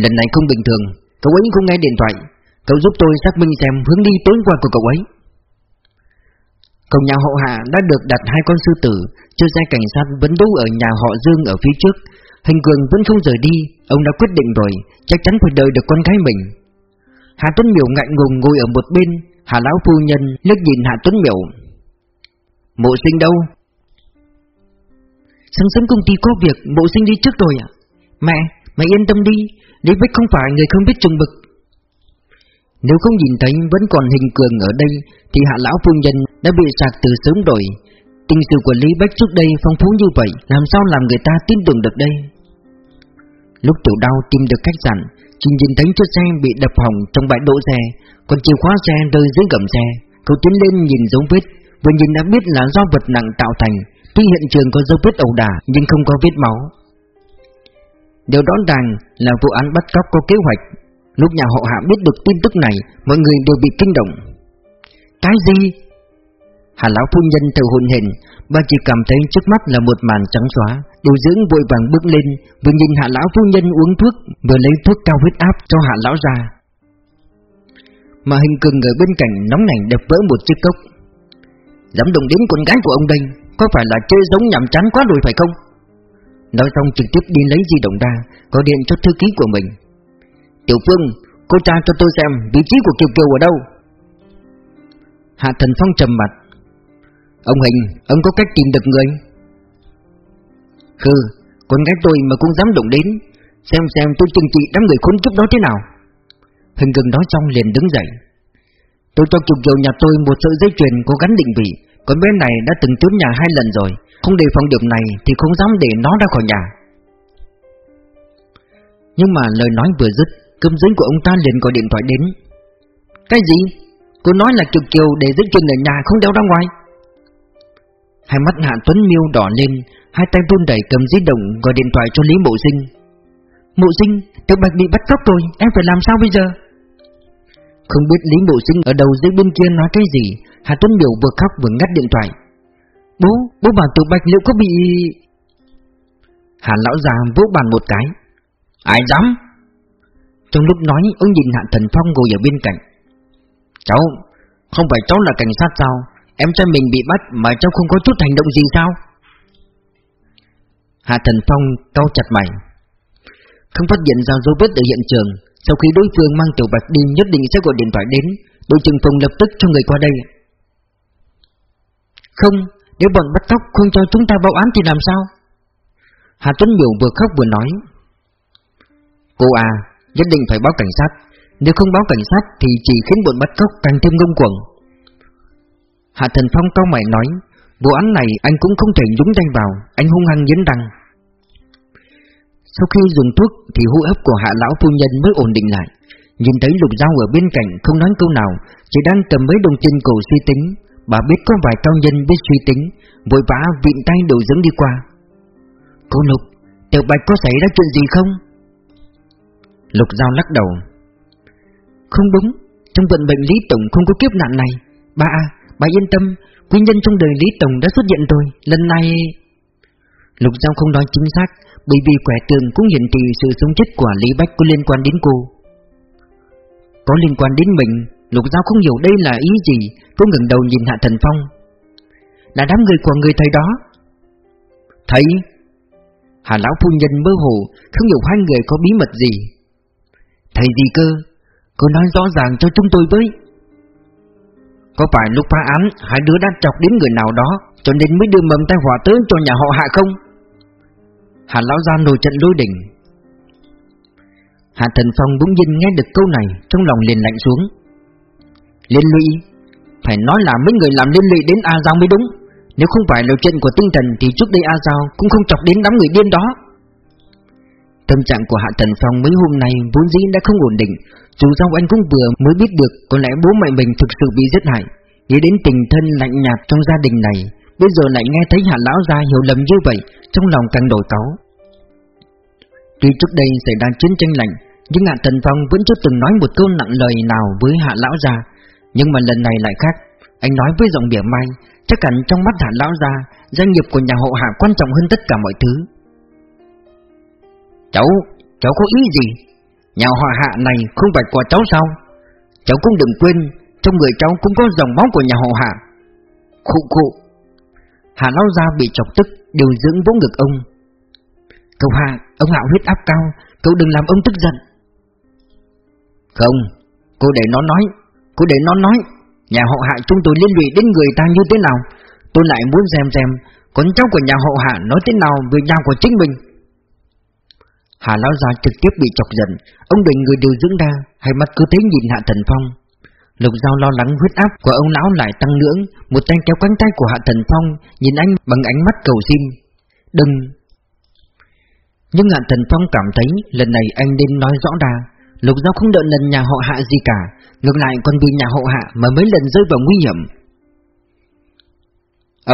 Lần này không bình thường, cậu ấy không nghe điện thoại, cậu giúp tôi xác minh xem hướng đi tối qua của cậu ấy. Cổng nhà hậu hạ đã được đặt hai con sư tử, cho xe cảnh sát vẫn đỗ ở nhà họ Dương ở phía trước. Hình cường vẫn không rời đi, ông đã quyết định rồi, chắc chắn phải đợi được con gái mình. Hạ Tuấn Miểu ngại ngùng ngồi ở một bên, Hạ Lão Phu Nhân liếc nhìn Hạ Tuấn Miểu. Mộ sinh đâu? Sáng sớm công ty có việc, mộ sinh đi trước rồi ạ. Mẹ, mẹ yên tâm đi, Lý Bích không phải người không biết trùng bực. Nếu không nhìn thấy vẫn còn hình cường ở đây Thì hạ lão phu nhân đã bị sạc từ sớm rồi. Tình sự của Lý Bách trước đây phong phú như vậy, Làm sao làm người ta tin tưởng được đây? Lúc tiểu đau tìm được khách sạn, Chỉ nhìn thấy chiếc xe bị đập hỏng trong bãi đỗ xe, Còn chìa khóa xe rơi dưới gầm xe. Cậu tiến lên nhìn dấu vết, Vừa nhìn đã biết là do vật nặng tạo thành. Tuy hiện trường có dấu vết ẩu đả, Nhưng không có vết máu. Điều rõ ràng là vụ án bắt cóc có kế hoạch. Lúc nhà họ hạ biết được tin tức này, Mọi người đều bị kinh động. Cái gì? Hà lão phu nhân từ hồn hển Bà chỉ cảm thấy trước mắt là một màn trắng xóa. Điều dưỡng vội vàng bước lên Vừa nhìn hạ lão phu nhân uống thuốc Vừa lấy thuốc cao huyết áp cho hạ lão ra. Mà hình cường ở bên cạnh nóng nảy đập vỡ một chiếc cốc. Dám đụng đến con gái của ông đây Có phải là chơi giống nhảm chán quá rồi phải không? Nói xong trực tiếp đi lấy di động ra Có điện cho thư ký của mình. Tiểu Phương, cô tra cho tôi xem vị trí của Kiều Kiều ở đâu. Hạ Thần Phong trầm mặt Ông Hình, ông có cách tìm được người? Hừ, con gái tôi mà cũng dám động đến Xem xem tôi chừng trị đám người khốn kiếp đó thế nào. Hình gần nói trong liền đứng dậy. Tôi cho chụp Kiều nhà tôi một sợi dây chuyền có gắn định vị. Con bé này đã từng trốn nhà hai lần rồi. Không đề phòng điểm này thì không dám để nó ra khỏi nhà. Nhưng mà lời nói vừa dứt Cơm dính của ông ta liền gọi điện thoại đến. Cái gì? Cô nói là Kiều Kiều để dây chuyền ở nhà không đeo ra ngoài. Hai mắt Hạ Tuấn Miêu đỏ lên Hai tay run đẩy cầm di động gọi điện thoại cho Lý Mộ Sinh Mộ Sinh, Tiểu Bạch bị bắt cóc rồi Em phải làm sao bây giờ? Không biết Lý Mộ Sinh ở đầu dưới bên kia nói cái gì Hạ Tuấn Miêu vừa khóc vừa ngắt điện thoại. Bố, bố bảo Tiểu Bạch liệu có bị... Hạ Lão già vỗ bàn một cái. Ai dám? Trong lúc nói ông nhìn Hạ Thần Phong ngồi ở bên cạnh. Cháu Không phải cháu là cảnh sát sao? Em trai mình bị bắt mà cháu không có chút hành động gì sao? Hạ Thần Phong cau chặt mày. Không phát hiện ra dấu vết ở hiện trường, Sau khi đối phương mang Tiểu Bạch đi nhất định sẽ gọi điện thoại đến, Đội trưởng phòng lập tức cho người qua đây. Không, Nếu bọn bắt cóc không cho chúng ta báo án thì làm sao? Hà Tuấn Miểu vừa khóc vừa nói. Cô à nhất định phải báo cảnh sát. Nếu không báo cảnh sát thì chỉ khiến bọn bắt cóc càng thêm ngông cuồng. Hạ Thần Phong cao mày nói, vụ án này anh cũng không thể nhúng tay vào, anh hung hăng nhấn đăng. Sau khi dùng thuốc thì hô hấp của hạ lão phu nhân mới ổn định lại. Nhìn thấy lục dao ở bên cạnh không nói câu nào, chỉ đang cầm mấy đồng tiền cổ suy tính. Bà biết có vài cao nhân biết suy tính, vội vã vịn tay đầu dưỡng đi qua. Cô Lục, tiểu bạch có xảy ra chuyện gì không? Lục Giao lắc đầu Không đúng Trong vận bệnh Lý Tổng không có kiếp nạn này ba. à, bà yên tâm, Quý nhân trong đời Lý Tổng đã xuất hiện rồi, Lần này. Lục Giao không nói chính xác, Bởi vì quẻ tường cũng hiện thị sự sống chết của Lý Bách có liên quan đến cô. Có liên quan đến mình, Lục Giao không hiểu đây là ý gì, Cô ngừng đầu nhìn Hạ Thần Phong. Là đám người của người thầy đó. Thầy, Hà Lão Phu Nhân mơ hồ, Không hiểu hai người có bí mật gì. Thầy gì cơ, Cô nói rõ ràng cho chúng tôi với. Có phải lúc phá án, Hai đứa đã chọc đến người nào đó, Cho nên mới đưa mầm tai họa tới cho nhà họ hạ không? Hạ lão ra nổi trận lôi đỉnh Hạ thần phong bỗng nhiên nghe được câu này, Trong lòng liền lạnh xuống. Liên lụy, Phải nói là mấy người làm liên lụy đến A Giao mới đúng. Nếu không phải là chuyện của tinh thần Thì trước đây A Giao cũng không chọc đến đám người điên đó. Tâm trạng của Hạ Thần Phong mấy hôm nay vốn dĩ đã không ổn định dù sao anh cũng vừa mới biết được Có lẽ bố mẹ mình thực sự bị giết hại. Nghĩ đến tình thân lạnh nhạt trong gia đình này Bây giờ lại nghe thấy Hạ Lão Gia hiểu lầm như vậy Trong lòng càng đổi cáu. Tuy trước đây xảy ra chiến tranh lạnh Nhưng Hạ Thần Phong vẫn chưa từng nói một câu nặng lời nào với Hạ Lão Gia. Nhưng mà lần này lại khác Anh nói với giọng mỉa mai Chắc hẳn trong mắt hạ lão gia Doanh nghiệp của nhà hộ hạ quan trọng hơn tất cả mọi thứ. Cháu, cháu có ý gì? Nhà họ hạ này không phải của cháu sao? Cháu cũng đừng quên Trong người cháu cũng có dòng máu của nhà họ hạ. Khụ khụ. Hạ lão gia bị chọc tức Điều dưỡng vỗ ngực ông. Cậu Hạ, ông Hạ huyết áp cao Cậu đừng làm ông tức giận. Không, cô để nó nói Cô để nó nói. Nhà họ Hạ chúng tôi liên lụy đến người ta như thế nào? Tôi lại muốn xem xem Con cháu của nhà họ Hạ nói thế nào về nhà của chính mình. Hà Lão Gia trực tiếp bị chọc giận. Ông định người điều dưỡng ra Hai mắt cứ thế nhìn Hạ Thần Phong. Lục Giao lo lắng huyết áp của ông lão lại tăng ngưỡng Một tay kéo cánh tay của Hạ Thần Phong Nhìn anh bằng ánh mắt cầu xin. Đừng! Nhưng Hạ Thần Phong cảm thấy Lần này anh nên nói rõ ra Lục Giao không đợi lần nhà họ Hạ gì cả Ngược lại còn vì nhà họ Hạ mà mấy lần rơi vào nguy hiểm.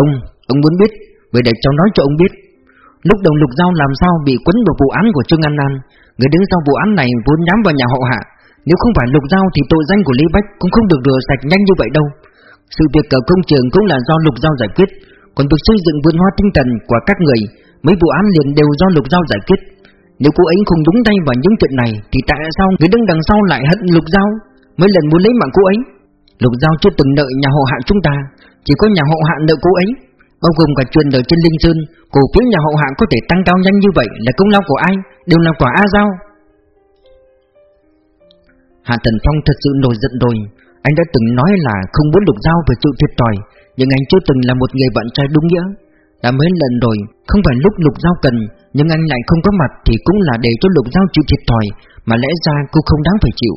Ông, ông muốn biết Vậy để cháu nói cho ông biết Lúc đầu Lục Giao làm sao bị quấn vào vụ án của Trương An An? Người đứng sau vụ án này vốn nhắm vào nhà họ Hạ. Nếu không phải Lục Giao thì tội danh của Lý Bách cũng không được rửa sạch nhanh như vậy đâu. Sự việc ở công trường cũng là do Lục Giao giải quyết. Còn việc xây dựng vườn hoa tinh thần của các người, Mấy vụ án liền đều do Lục Giao giải quyết. Nếu cô ấy không đúng tay vào những chuyện này, Thì tại sao người đứng đằng sau lại hận Lục Giao? Mấy lần muốn lấy mạng cô ấy. Lục Giao chưa từng nợ nhà họ Hạ chúng ta, Chỉ có nhà họ Hạ nợ cô ấy. Bao gồm cả chuyện ở trên Linh Sơn, Cổ phiếu nhà hậu hạng có thể tăng cao nhanh như vậy Là công lao của ai? Đều là quả A Giao. Hạ thần Phong thật sự nổi giận rồi. Anh đã từng nói là không muốn lục giao về chịu thiệt thòi, Nhưng anh chưa từng là một người bạn trai đúng nghĩa. Đã mấy lần rồi, Không phải lúc lục giao cần, Nhưng anh lại không có mặt Thì cũng là để cho lục giao chịu thiệt thòi, Mà lẽ ra cô không đáng phải chịu.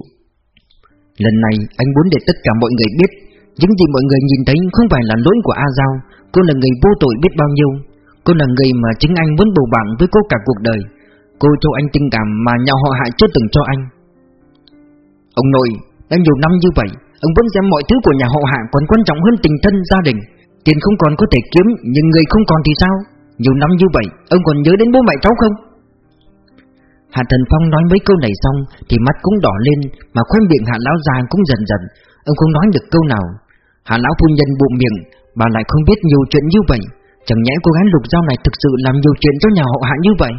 Lần này, anh muốn để tất cả mọi người biết những gì mọi người nhìn thấy không phải là lỗi của A Giao. Cô là người vô tội biết bao nhiêu. Cô là người mà chính anh muốn bầu bạn với cô cả cuộc đời. Cô cho anh tình cảm mà nhà họ hại chưa từng cho anh. Ông nội, đã nhiều năm như vậy Ông vẫn xem mọi thứ của nhà họ hạ còn quan trọng hơn tình thân gia đình. Tiền không còn có thể kiếm Nhưng người không còn thì sao? Nhiều năm như vậy Ông còn nhớ đến bố mẹ cháu không? Hạ Thần Phong nói mấy câu này xong Thì mắt cũng đỏ lên Mà khoe miệng Hạ Lão già cũng dần dần. Ông không nói được câu nào hà Lão phu nhân bụng miệng, Bà lại không biết nhiều chuyện như vậy. Chẳng nhẽ cô gái lục giao này thực sự làm nhiều chuyện cho nhà họ hạ như vậy?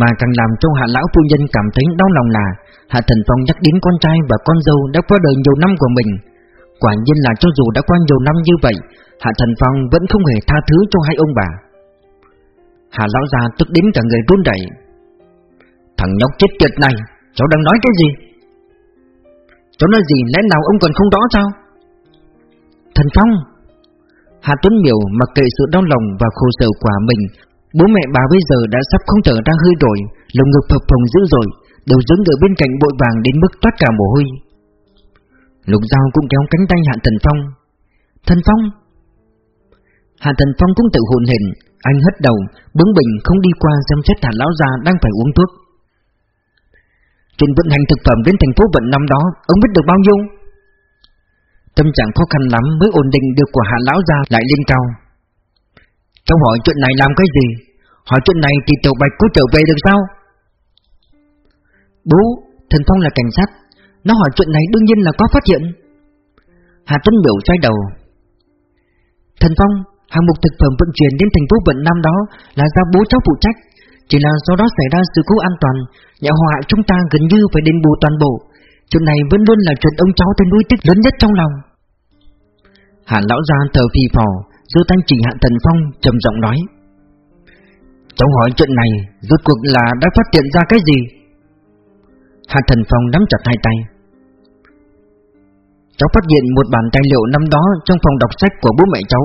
Mà càng làm cho hạ lão phu nhân cảm thấy đau lòng là, Hạ thần phong nhắc đến con trai và con dâu đã qua đời nhiều năm của mình. Quả nhiên là cho dù đã qua nhiều năm như vậy, Hạ thần phong vẫn không hề tha thứ cho hai ông bà. Hạ lão già tức đến cả người run rẩy. Thằng nhóc chết tiệt này, Cháu đang nói cái gì? Cháu nói gì, lẽ nào ông còn không rõ sao? Thần Phong. Hà Tuấn Miểu mặc kệ sự đau lòng và khổ sở của mình Bố mẹ bà bây giờ đã sắp không thở ra hơi rồi Lồng ngực phập phồng dữ rồi Đều dứng ở bên cạnh bội vàng đến mức toát cả mồ hôi. Lục Giao cũng kéo cánh tay Hạ Thần Phong. Thần Phong. Hạ Thần Phong cũng tự hồn hình Anh hất đầu, bướng bỉnh không đi qua xem xét Hạ Lão Gia đang phải uống thuốc. Chuyện vận hành thực phẩm đến thành phố vận năm đó Ông biết được bao nhiêu? Tâm trạng khó khăn lắm mới ổn định được của hạ lão gia lại lên cao. Cháu hỏi chuyện này làm cái gì? Hỏi chuyện này thì tiểu bạch có trở về được sao? Bố, Thần Phong là cảnh sát. Nó hỏi chuyện này đương nhiên là có phát hiện. Hà Tuấn Biểu xoay đầu. Thần Phong Hàng mục thực phẩm vận chuyển đến thành phố Vận Nam đó Là do bố cháu phụ trách. Chỉ là do đó xảy ra sự cố an toàn Nhà họa chúng ta gần như phải đền bù toàn bộ. Chuyện này vẫn luôn là chuyện ông cháu tên nuôi tích lớn nhất trong lòng. Hàn lão gia thờ phi phò, giơ tay chỉ hạ thần phong, trầm giọng nói. Cháu hỏi chuyện này, Rốt cuộc là đã phát hiện ra cái gì? Hạ thần phong nắm chặt hai tay. Cháu phát hiện một bản tài liệu năm đó Trong phòng đọc sách của bố mẹ cháu.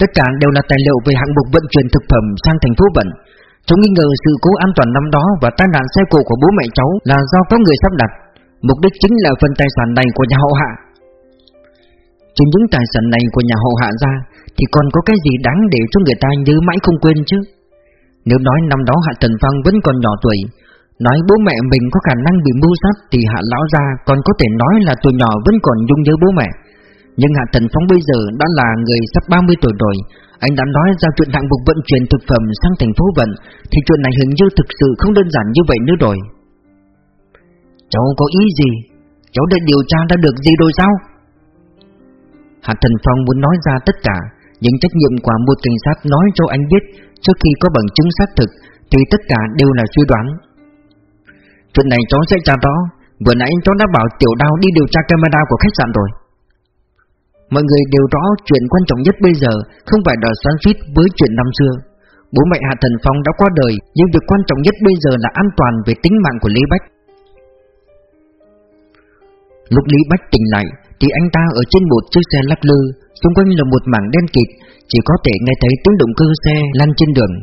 Tất cả đều là tài liệu về hạng mục vận chuyển thực phẩm sang thành phố Vận Cháu nghi ngờ sự cố an toàn năm đó Và tai nạn xe cộ của bố mẹ cháu Là do có người sắp đặt. Mục đích chính là phần tài sản này của nhà hậu hạ. Trên những tài sản này của nhà hậu hạ ra, Thì còn có cái gì đáng để cho người ta nhớ mãi không quên chứ? Nếu nói năm đó Hạ thần Phong vẫn còn nhỏ tuổi, Nói bố mẹ mình có khả năng bị mưu sát Thì Hạ Lão Gia còn có thể nói là tuổi nhỏ vẫn còn dung nhớ bố mẹ. Nhưng Hạ thần Phong bây giờ đã là người sắp 30 tuổi rồi, Anh đã nói ra chuyện hạng mục vận chuyển thực phẩm sang thành phố Vận, Thì chuyện này hình như thực sự không đơn giản như vậy nữa rồi. Cháu có ý gì? Cháu đã điều tra ra được gì rồi sao? Hạ Thần Phong muốn nói ra tất cả những trách nhiệm của một cảnh sát nói cho anh biết, Trước khi có bằng chứng xác thực, Thì tất cả đều là suy đoán. Chuyện này cháu sẽ trả rõ. Vừa nãy cháu đã bảo tiểu đao đi điều tra camera của khách sạn rồi. Mọi người đều rõ chuyện quan trọng nhất bây giờ Không phải đòi xoắn xít với chuyện năm xưa. Bố mẹ Hạ Thần Phong đã qua đời, Nhưng việc quan trọng nhất bây giờ là an toàn về tính mạng của Lý Bách. Lúc Lý Bách tỉnh lại thì anh ta ở trên một chiếc xe lắc lư, Xung quanh là một mảng đen kịt, Chỉ có thể nghe thấy tiếng động cơ xe lăn trên đường.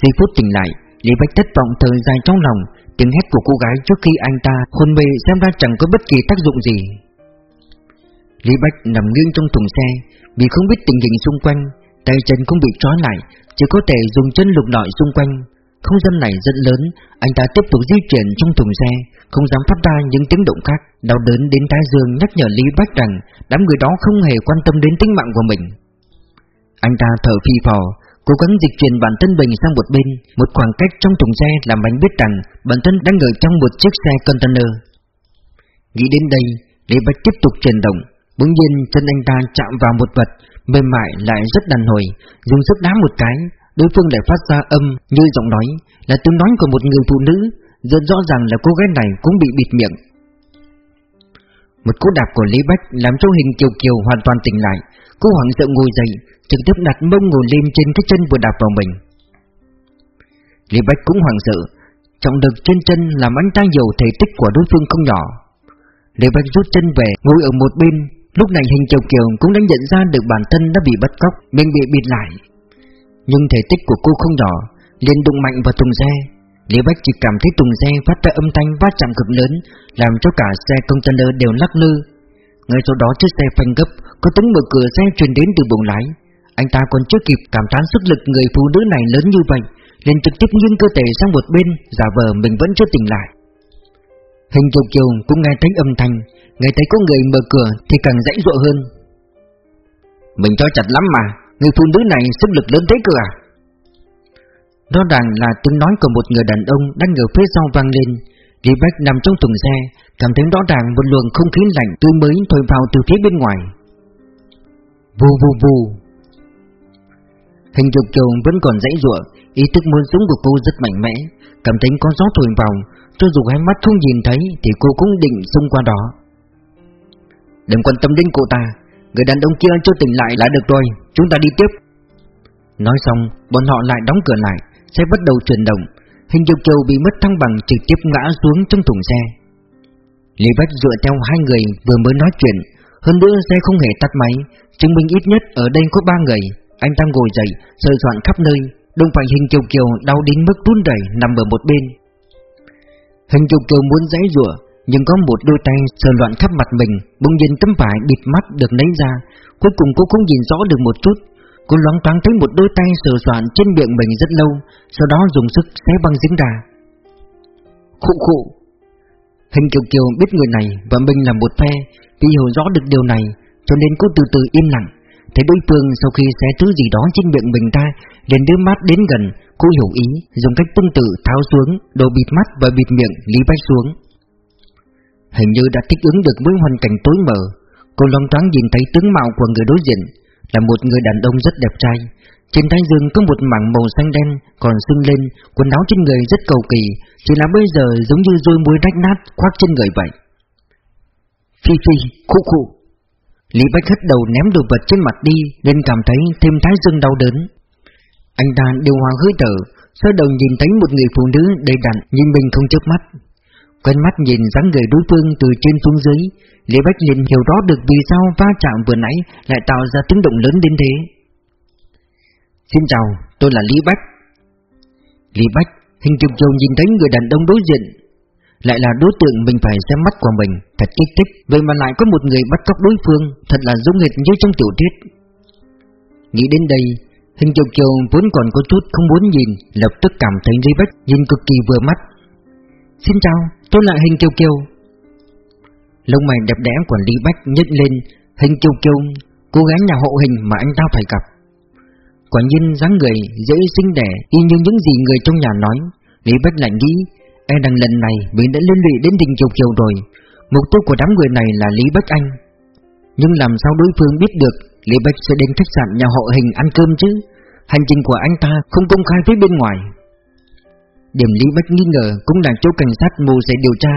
Giây phút tỉnh lại, Lý Bách thất vọng thời dài trong lòng, Tiếng hét của cô gái trước khi anh ta hôn mê xem ra chẳng có bất kỳ tác dụng gì. Lý Bách nằm nghiêng trong thùng xe, Vì không biết tình hình xung quanh, Tay chân cũng bị trói lại, Chỉ có thể dùng chân lục lọi xung quanh. Không gian này rất lớn, Anh ta tiếp tục di chuyển trong thùng xe, Không dám phát ra những tiếng động khác. Đau đớn đến tái dương nhắc nhở Lý Bách rằng Đám người đó không hề quan tâm đến tính mạng của mình. Anh ta thở phi phò, Cố gắng dịch chuyển bản thân mình sang một bên. Một khoảng cách trong thùng xe làm anh biết rằng Bản thân đang ở trong một chiếc xe container. Nghĩ đến đây, Lý Bách tiếp tục chuyển động. Bỗng nhiên, chân anh ta chạm vào một vật, Mềm mại lại rất đàn hồi, Dùng sức đá một cái. Đối phương lại phát ra âm như giọng nói, Là tiếng nói của một người phụ nữ Rất rõ ràng là cô gái này cũng bị bịt miệng. Một cú đạp của Lý Bách Làm cho hình kiều kiều hoàn toàn tỉnh lại, Cô hoảng sợ ngồi dậy, Trực tiếp đặt mông ngồi lên trên cái chân vừa đạp vào mình. Lý Bách cũng hoảng sợ, Trọng lực trên chân làm anh ta hiểu thể tích của đối phương không nhỏ. Lý Bách rút chân về, ngồi ở một bên, Lúc này hình kiều kiều cũng đã nhận ra được bản thân đã bị bắt cóc, Mình bị bịt lại. Nhưng thể tích của cô không nhỏ, liền đụng mạnh vào thùng xe. Lý Bách chỉ cảm thấy thùng xe phát ra âm thanh va chạm cực lớn, Làm cho cả xe container đều lắc lư. Ngay sau đó chiếc xe phanh gấp, Có tiếng mở cửa xe truyền đến từ buồng lái. Anh ta còn chưa kịp cảm thán sức lực người phụ nữ này lớn như vậy, liền trực tiếp nghiêng cơ thể sang một bên, Giả vờ mình vẫn chưa tỉnh lại. Hình kiều kiều cũng nghe thấy âm thanh, Nghe thấy có người mở cửa thì càng dãy dụa hơn. Mình cho chặt lắm mà. Người phụ nữ này sức lực lớn thế cơ à? Rõ ràng là tiếng nói của một người đàn ông đang ở phía sau vang lên. Lý Bách nằm trong thùng xe, Cảm thấy rõ ràng một luồng không khí lạnh tươi mới thổi vào từ phía bên ngoài. Vù vù vù. Hình dục kiều vẫn còn dãy ruộng Ý thức muốn súng của cô rất mạnh mẽ, Cảm thấy có gió thổi vào. Cho dù hai mắt không nhìn thấy Thì cô cũng định xung qua đó. Đừng quan tâm đến cô ta. Người đàn ông kia chưa tỉnh lại là được rồi Chúng ta đi tiếp. Nói xong bọn họ lại đóng cửa lại Xe bắt đầu chuyển động. Hình Kiều Kiều bị mất thăng bằng trực tiếp ngã xuống trong thùng xe. Lý Bách dựa theo hai người vừa mới nói chuyện. Hơn nữa xe không hề tắt máy Chứng minh ít nhất ở đây có ba người. Anh ta ngồi dậy, sờ soạn khắp nơi. Đông phải hình Kiều Kiều đau đến mức run rẩy nằm ở một bên. Hình Kiều Kiều muốn giãy rủa nhưng có một đôi tay sờ loạn khắp mặt mình, bỗng nhiên tấm vải bịt mắt được lấy ra, cuối cùng cô cũng nhìn rõ được một chút. Cô loáng thoáng thấy một đôi tay sờ soạn trên miệng mình rất lâu, sau đó dùng sức xé băng dính ra. Khụ khụ. Hình Kiều Kiều biết người này và mình là một phe, vì hiểu rõ được điều này, cho nên cô từ từ im lặng. Thấy đối phương sau khi xé thứ gì đó trên miệng mình ta, liền đưa mắt đến gần, cô hiểu ý, dùng cách tương tự tháo xuống, đồ bịt mắt và bịt miệng Lý Bách xuống. Hình như đã thích ứng được với hoàn cảnh tối mờ. Cô long thoáng nhìn thấy tướng mạo của người đối diện Là một người đàn ông rất đẹp trai. Trên thái dương có một mảng màu xanh đen Còn sưng lên Quần áo trên người rất cầu kỳ Chỉ là bây giờ giống như rôi muối rách nát Khoác trên người vậy. Phi phi, khu khu Lý Bách hất đầu ném đồ vật trên mặt đi Nên cảm thấy thêm thái dương đau đớn. Anh ta điều hòa hơi thở sơ đầu nhìn thấy một người phụ nữ đầy đặn Nhưng mình không chớp mắt. Quen mắt nhìn dáng người đối phương từ trên xuống dưới Lý Bách liền hiểu rõ được vì sao va chạm vừa nãy Lại tạo ra tiếng động lớn đến thế. Xin chào, tôi là Lý Bách. Lý Bách, hình trục kiều nhìn thấy người đàn ông đối diện Lại là đối tượng mình phải xem mắt của mình Thật kích thích Vậy mà lại có một người bắt cóc đối phương Thật là giống nghịch như trong tiểu thuyết. Nghĩ đến đây Hình trục kiều vốn còn có chút không muốn nhìn Lập tức cảm thấy Lý Bách nhìn cực kỳ vừa mắt. Xin chào, tôi là Hình Kiều Kiều. Lông mày đẹp đẽ của Lý Bách nhếch lên. Hình Kiều Kiều, cô gái nhà hộ hình mà anh ta phải gặp. Quả nhiên dáng người dễ xinh đẻ y như những gì người trong nhà nói. Lý Bách lại nghĩ E đằng lần này mình đã liên lụy đến Hình Kiều Kiều rồi. Mục tiêu của đám người này là Lý Bách Anh. Nhưng làm sao đối phương biết được Lý Bách sẽ đến khách sạn nhà hộ hình ăn cơm chứ? Hành trình của anh ta không công khai với bên ngoài. Điểm Lý Bách nghi ngờ cũng là chỗ cảnh sát mù sẽ điều tra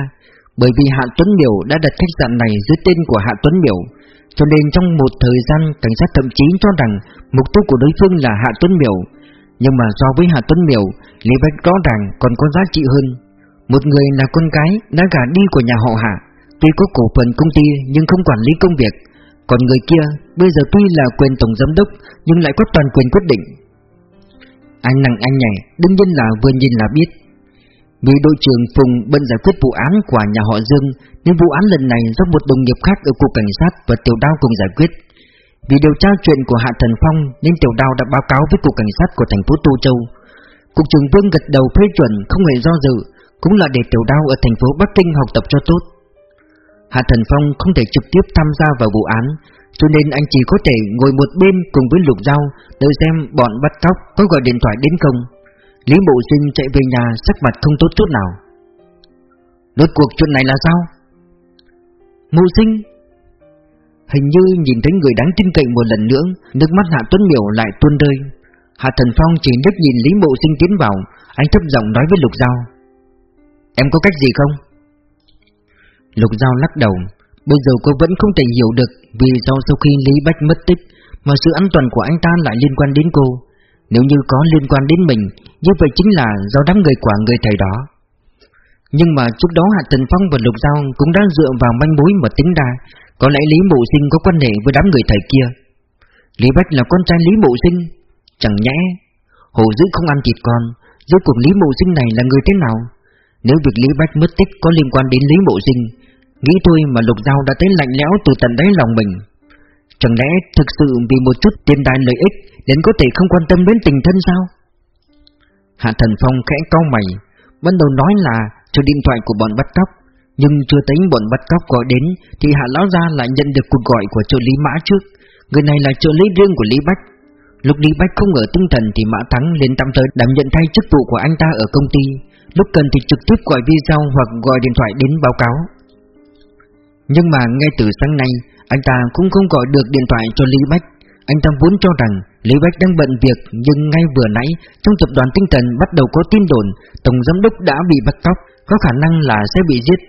Bởi vì Hạ Tuấn Miểu đã đặt khách sạn này dưới tên của Hạ Tuấn Miểu. Cho nên trong một thời gian cảnh sát thậm chí cho rằng mục tiêu của đối phương là Hạ Tuấn Miểu. Nhưng mà so với Hạ Tuấn Miểu, Lý Bách rõ ràng còn có giá trị hơn. Một người là con cái đã gả đi của nhà họ Hạ Tuy có cổ phần công ty nhưng không quản lý công việc. Còn người kia bây giờ tuy là quyền tổng giám đốc Nhưng lại có toàn quyền quyết định. Anh nặng anh nhẹ đương nhiên là vừa nhìn là biết. Vì đội trưởng Phùng bận giải quyết vụ án của nhà họ Dương, Nên vụ án lần này do một đồng nghiệp khác ở cục cảnh sát và tiểu đao cùng giải quyết. Vì điều tra chuyện của Hạ Thần Phong, Nên tiểu đao đã báo cáo với cục cảnh sát của thành phố Tô Châu. Cục trưởng Vương gật đầu phê chuẩn, không hề do dự, Cũng là để tiểu đao ở thành phố Bắc Kinh học tập cho tốt. Hạ Thần Phong không thể trực tiếp tham gia vào vụ án cho nên anh chỉ có thể ngồi một bên cùng với Lục Giao, Đợi xem bọn bắt cóc có gọi điện thoại đến không. Lý Bộ Sinh chạy về nhà, sắc mặt không tốt chút nào. Đốt cuộc chuyện này là sao? Mộ Sinh Hình như nhìn thấy người đáng tin cậy một lần nữa, Nước mắt Hạ Tuấn Miểu lại tuôn rơi. Hạ Thần Phong chỉ đứt nhìn Lý Mộ Sinh tiến vào, Anh thấp giọng nói với Lục Giao. Em có cách gì không? Lục Giao lắc đầu. Bây giờ cô vẫn không thể hiểu được Vì sao sau khi Lý Bách mất tích Mà sự an toàn của anh ta lại liên quan đến cô. Nếu như có liên quan đến mình, Như vậy chính là do đám người quả người thầy đó. Nhưng mà trước đó Hạ Tần Phong và Lục Giao Cũng đã dựa vào manh mối mà tính ra, Có lẽ Lý Mộ Sinh có quan hệ với đám người thầy kia. Lý Bách là con trai Lý Mộ Sinh, Chẳng nhẽ Hồ dữ không ăn thịt con, Rốt cuộc Lý Mộ Sinh này là người thế nào? Nếu việc Lý Bách mất tích có liên quan đến Lý Mộ Sinh Nghĩ thôi mà Lục Giao đã thấy lạnh lẽo từ tận đáy lòng mình. Chẳng lẽ thực sự vì một chút tiền tài lợi ích Đến có thể không quan tâm đến tình thân sao? Hạ Thần Phong khẽ cau mày, Bắt đầu nói là cho điện thoại của bọn bắt cóc. Nhưng chưa tính bọn bắt cóc gọi đến Thì Hạ Lão Gia lại nhận được cuộc gọi của trợ lý Mã trước. Người này là trợ lý riêng của Lý Bách. Lúc Lý Bách không ở tinh thần thì Mã Thắng lên tạm tới đảm nhận thay chức vụ của anh ta ở công ty. Lúc cần thì trực tiếp gọi video hoặc gọi điện thoại đến báo cáo nhưng mà ngay từ sáng nay, Anh ta cũng không gọi được điện thoại cho Lý Bách. Anh ta vốn cho rằng Lý Bách đang bận việc, Nhưng ngay vừa nãy, Trong tập đoàn tinh thần bắt đầu có tin đồn, Tổng giám đốc đã bị bắt cóc, Có khả năng là sẽ bị giết.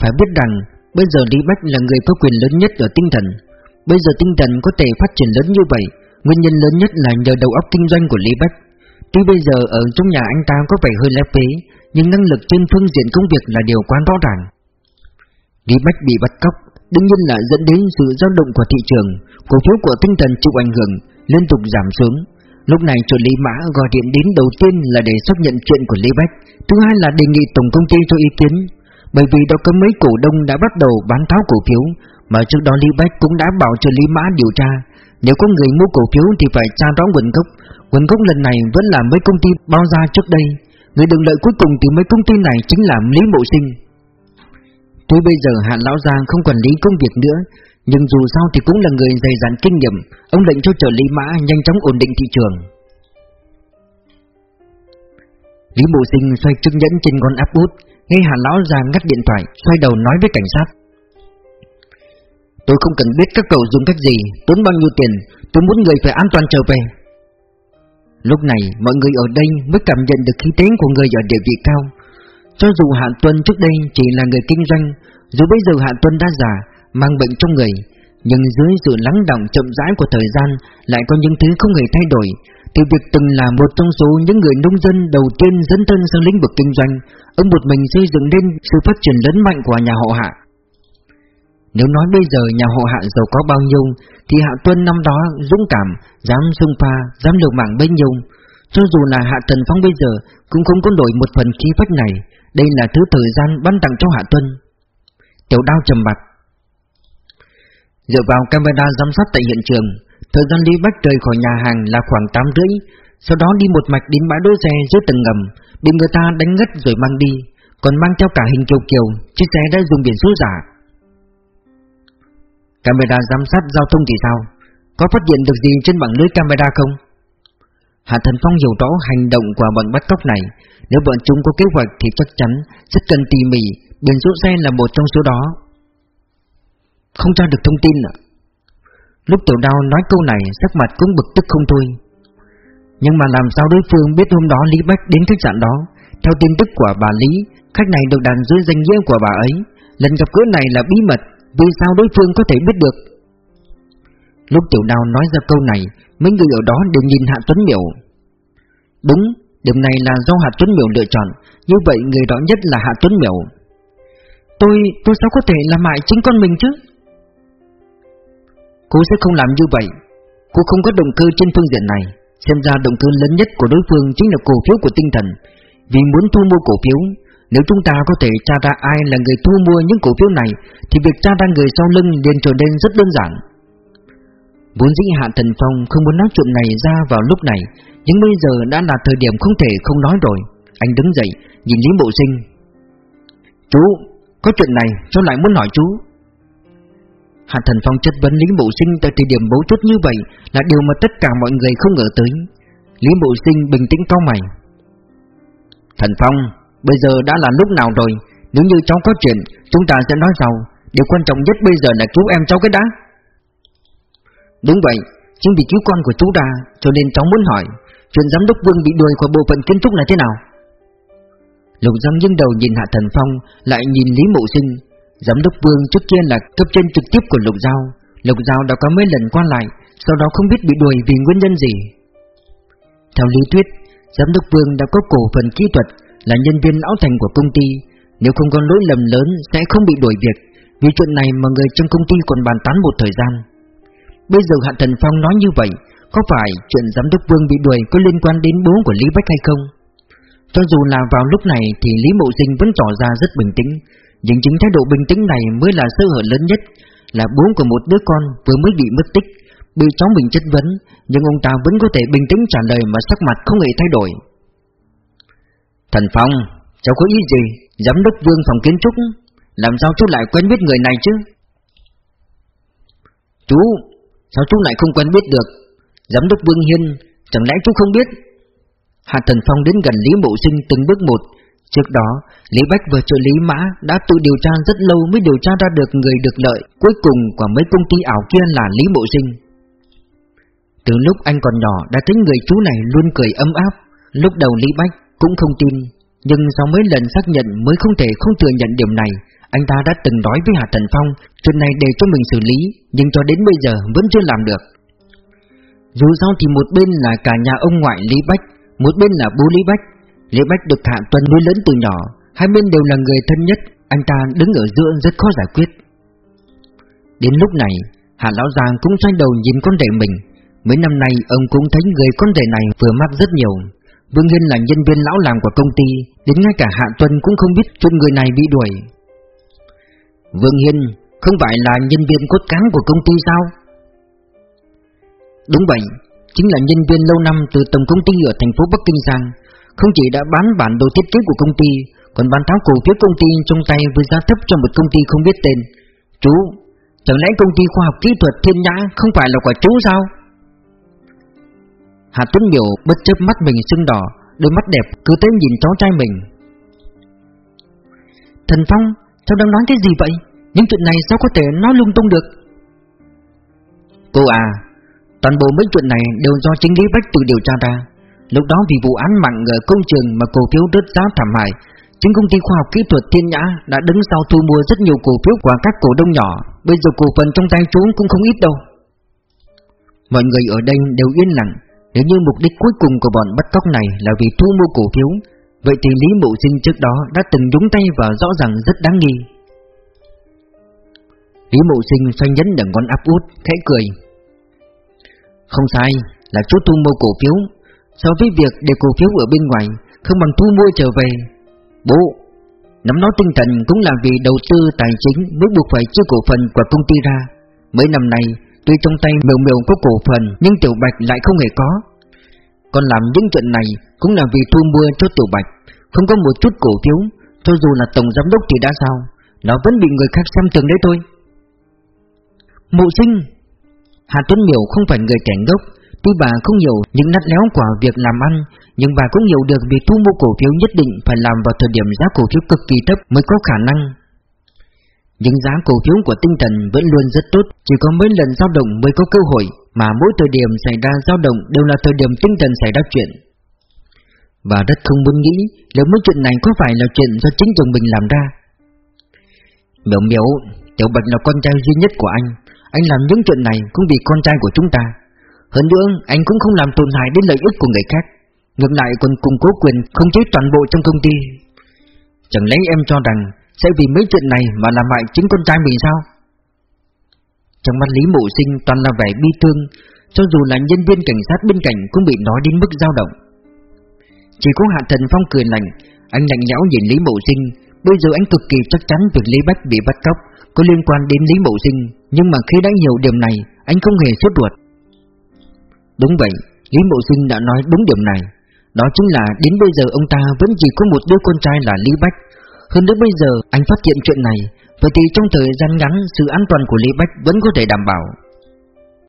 Phải biết rằng, Bây giờ Lý Bách là người có quyền lớn nhất ở tinh thần. Bây giờ tinh thần có thể phát triển lớn như vậy, Nguyên nhân lớn nhất là nhờ đầu óc kinh doanh của Lý Bách. Tuy bây giờ ở trong nhà anh ta có vẻ hơi lép phế, Nhưng năng lực trên phương diện công việc là điều quan rõ ràng. Lý Bách bị bắt cóc, Đương nhiên là dẫn đến sự dao động của thị trường, Cổ phiếu của tinh thần chịu ảnh hưởng Liên tục giảm xuống. Lúc này trợ lý mã gọi điện đến đầu tiên là để xác nhận chuyện của Lý Bách, Thứ hai là đề nghị tổng công ty cho ý kiến. Bởi vì đó có mấy cổ đông đã bắt đầu bán tháo cổ phiếu, Mà trước đó Lý Bách cũng đã bảo trợ lý mã điều tra. Nếu có người mua cổ phiếu thì phải tra rõ nguồn gốc. Nguồn gốc lần này vẫn là mấy công ty bao ra trước đây. Người đừng lợi cuối cùng từ mấy công ty này chính là Lý Mộ Sinh. Tuy bây giờ Hạ Lão Giang không quản lý công việc nữa, Nhưng dù sao thì cũng là người dày dặn kinh nghiệm, Ông lệnh cho trợ lý mã nhanh chóng ổn định thị trường. Lý Bộ Sinh xoay chứng nhẫn trên con áp út, Nghe Hạ Lão Giang ngắt điện thoại, Xoay đầu nói với cảnh sát. Tôi không cần biết các cậu dùng cách gì, Tốn bao nhiêu tiền, Tôi muốn người phải an toàn trở về. Lúc này, mọi người ở đây mới cảm nhận được khí thế của người ở địa vị cao cho dù Hạ Tuân trước đây chỉ là người kinh doanh Dù bây giờ Hạ Tuân đã già Mang bệnh trong người Nhưng dưới sự lắng động chậm rãi của thời gian Lại có những thứ không hề thay đổi Thì việc từng là một trong số những người nông dân Đầu tiên dẫn thân sang lĩnh vực kinh doanh Ông một mình xây dựng nên sự phát triển lớn mạnh của nhà họ Hạ. Nếu nói bây giờ nhà họ Hạ giàu có bao nhiêu Thì Hạ Tuân năm đó dũng cảm Dám xung pha, dám liều mạng bấy nhiêu. Cho dù là Hạ Tần Phong bây giờ Cũng không có đổi một phần khí phách này đây là thứ thời gian ban tặng cho Hạ Tuân. Tiểu đao trầm mặt Dựa vào camera giám sát tại hiện trường, Thời gian đi Bách rời khỏi nhà hàng là khoảng 8 rưỡi, Sau đó đi một mạch đến bãi đỗ xe dưới tầng ngầm, Bị người ta đánh ngất rồi mang đi, Còn mang theo cả hình kiều kiều, Chiếc xe đã dùng biển số giả. Camera giám sát giao thông thì sao? Có phát hiện được gì trên bảng lưới camera không? Hạ Thần Phong hiểu rõ hành động của bọn bắt cóc này. Nếu bọn chúng có kế hoạch thì chắc chắn Rất cần tỉ mỉ, Biển số xe là một trong số đó. Không tra được thông tin ạ. Lúc tiểu đao nói câu này, Sắc mặt cũng bực tức không thôi. Nhưng mà làm sao đối phương biết hôm đó Lý Bách đến khách sạn đó? Theo tin tức của bà Lý, Khách này được đàn dưới danh nghĩa của bà ấy. Lần gặp gỡ này là bí mật, Vì sao đối phương có thể biết được? Lúc tiểu đào nói ra câu này Mấy người ở đó đều nhìn Hạ Tuấn Miểu. Đúng Điểm này là do Hạ Tuấn Miểu lựa chọn Như vậy người đó nhất là Hạ Tuấn Miểu. Tôi, tôi sao có thể làm hại chính con mình chứ? Cô sẽ không làm như vậy. Cô không có động cơ trên phương diện này. Xem ra động cơ lớn nhất của đối phương chính là cổ phiếu của tinh thần. Vì muốn thu mua cổ phiếu Nếu chúng ta có thể tra ra ai là người thu mua những cổ phiếu này Thì việc tra ra người sau lưng liền trở nên rất đơn giản. Vốn dĩ Hạ Thần Phong không muốn nói chuyện này ra vào lúc này Nhưng bây giờ đã là thời điểm không thể không nói rồi. Anh đứng dậy, nhìn Lý Bộ Sinh. Chú, có chuyện này, cháu lại muốn hỏi chú. Hạ Thần Phong chất vấn Lý Bộ Sinh tại thời điểm bấu chốt như vậy Là điều mà tất cả mọi người không ngờ tới. Lý Bộ Sinh bình tĩnh cao mày. Thần Phong, bây giờ đã là lúc nào rồi? Nếu như cháu có chuyện, chúng ta sẽ nói sau. Điều quan trọng nhất bây giờ là cứu em cháu cái đã. Đúng vậy, chính vì cứu con của chú ta Cho nên cháu muốn hỏi Chuyện giám đốc Vương bị đuổi khỏi bộ phận kiến trúc là thế nào? Lục Giang nghiêng đầu nhìn Hạ Thần Phong Lại nhìn Lý Mộ Sinh. Giám đốc Vương trước kia là cấp trên trực tiếp của Lục Giao. Lục Giao đã có mấy lần qua lại Sau đó không biết bị đuổi vì nguyên nhân gì. Theo lý thuyết Giám đốc Vương đã có cổ phần kỹ thuật Là nhân viên lão thành của công ty. Nếu không có lỗi lầm lớn sẽ không bị đuổi việc. Vì chuyện này mà người trong công ty còn bàn tán một thời gian. Bây giờ Hạ Thần Phong nói như vậy Có phải chuyện giám đốc Vương bị đuổi có liên quan đến bố của Lý Bách hay không? Cho dù là vào lúc này thì Lý Mộ Sinh vẫn tỏ ra rất bình tĩnh Nhưng chính thái độ bình tĩnh này mới là sơ hở lớn nhất Là bố của một đứa con vừa mới bị mất tích Bị cháu mình chất vấn Nhưng ông ta vẫn có thể bình tĩnh trả lời mà sắc mặt không hề thay đổi Thần Phong, cháu có ý gì? Giám đốc vương phòng kiến trúc Làm sao chú lại quen biết người này chứ? Chú, sao chú lại không quen biết được? Giám đốc Vương Hiên, chẳng lẽ chú không biết? Hạ Thần Phong đến gần Lý Mộ Sinh từng bước một Trước đó, Lý Bách và trợ lý Mã đã tự điều tra rất lâu mới điều tra ra được người được lợi cuối cùng của mấy công ty ảo kia là Lý Mộ Sinh. Từ lúc anh còn nhỏ đã thấy người chú này luôn cười ấm áp, lúc đầu Lý Bách cũng không tin, nhưng sau mấy lần xác nhận mới không thể không thừa nhận điểm này. Anh ta đã từng nói với Hạ Thần Phong chuyện này để cho mình xử lý, nhưng cho đến bây giờ vẫn chưa làm được. Dù sao thì một bên là cả nhà ông ngoại Lý Bách, một bên là bố Lý Bách, Lý Bách được Hạ tuần nuôi lớn từ nhỏ, hai bên đều là người thân nhất, anh ta đứng ở giữa rất khó giải quyết. Đến lúc này, Hạ Lão Giang cũng xoay đầu nhìn con rể mình. Mấy năm nay ông cũng thấy người con rể này vừa mắt rất nhiều. Vương Hiên là nhân viên lão làm của công ty, đến ngay cả Hạ Tuân cũng không biết chuyện người này bị đuổi. Vương Hiên không phải là nhân viên cốt cán của công ty sao? Đúng vậy, chính là nhân viên lâu năm từ tổng công ty ở thành phố Bắc Kinh sang, không chỉ đã bán bản đồ thiết kế của công ty, còn bán tháo cổ phiếu công ty trong tay với giá thấp cho một công ty không biết tên. Chú, chẳng lẽ công ty khoa học kỹ thuật Thiên Nhã không phải là của chú sao? Hà Tuấn Miểu bất chấp mắt mình sưng đỏ, đôi mắt đẹp cứ tới nhìn cháu trai mình. Thần Phong, cháu đang nói cái gì vậy? Những chuyện này sao có thể nói lung tung được? Cô à, toàn bộ mấy chuyện này đều do chính lý Bách tự điều tra ra. Lúc đó vì vụ án mạng ở công trường mà cổ phiếu rớt giá thảm hại, chính công ty khoa học kỹ thuật Thiên Nhã đã đứng sau thu mua rất nhiều cổ phiếu của các cổ đông nhỏ, bây giờ cổ phần trong tay chúng cũng không ít đâu. Mọi người ở đây đều yên lặng, nếu như mục đích cuối cùng của bọn bắt cóc này là vì thu mua cổ phiếu, vậy thì Lý Mộ Sinh trước đó đã từng đúng tay và rõ ràng rất đáng nghi. Lý Mộ Sinh xoay nhấn đằng con áp út, khẽ cười. Không sai, là chú thu mua cổ phiếu So với việc để cổ phiếu ở bên ngoài Không bằng thu mua trở về Bố Nắm nó tinh thần cũng là vì đầu tư tài chính Mới buộc phải chia cổ phần của công ty ra Mấy năm nay Tuy trong tay miều miều có cổ phần Nhưng Tiểu Bạch lại không hề có còn làm những chuyện này Cũng là vì thu mua cho Tiểu Bạch. Không có một chút cổ phiếu Cho dù là tổng giám đốc thì đã sao? Nó vẫn bị người khác xem thường đấy thôi. Mộ sinh Hà Tuấn Miểu không phải người kẻ ngốc. Tuy bà không hiểu những nát léo của việc làm ăn, nhưng bà cũng hiểu được việc thu mua cổ phiếu nhất định phải làm vào thời điểm giá cổ phiếu cực kỳ thấp mới có khả năng. Nhưng giá cổ phiếu của tinh thần vẫn luôn rất tốt Chỉ có mấy lần dao động mới có cơ hội. Mà mỗi thời điểm xảy ra dao động đều là thời điểm tinh thần xảy ra chuyện. Và rất không muốn nghĩ Liệu mấy chuyện này có phải là chuyện do chính chồng mình làm ra. Miểu miểu, Tiểu Bạch là con trai duy nhất của anh. Anh làm những chuyện này cũng vì con trai của chúng ta. Hơn nữa, anh cũng không làm tổn hại đến lợi ích của người khác. Ngược lại còn củng cố quyền không chế toàn bộ trong công ty. Chẳng lẽ em cho rằng Sẽ vì mấy chuyện này mà làm hại chính con trai mình sao? Trong mắt Lý Mộ Sinh toàn là vẻ bi thương, Cho dù là nhân viên cảnh sát bên cạnh Cũng bị nói đến mức dao động. Chỉ có Hạ Thần Phong cười lạnh, Anh lạnh lẽo nhìn Lý Mộ Sinh, Bây giờ anh cực kỳ chắc chắn việc Lý Bách bị bắt cóc Có liên quan đến Lý Mộ Sinh, Nhưng mà khi đã hiểu điểm này, Anh không hề sốt ruột. Đúng vậy, Lý Mộ Sinh đã nói đúng điểm này. Đó chính là đến bây giờ ông ta vẫn chỉ có một đứa con trai là Lý Bách. Hơn nữa bây giờ anh phát hiện chuyện này Vậy thì trong thời gian ngắn, sự an toàn của Lý Bách vẫn có thể đảm bảo.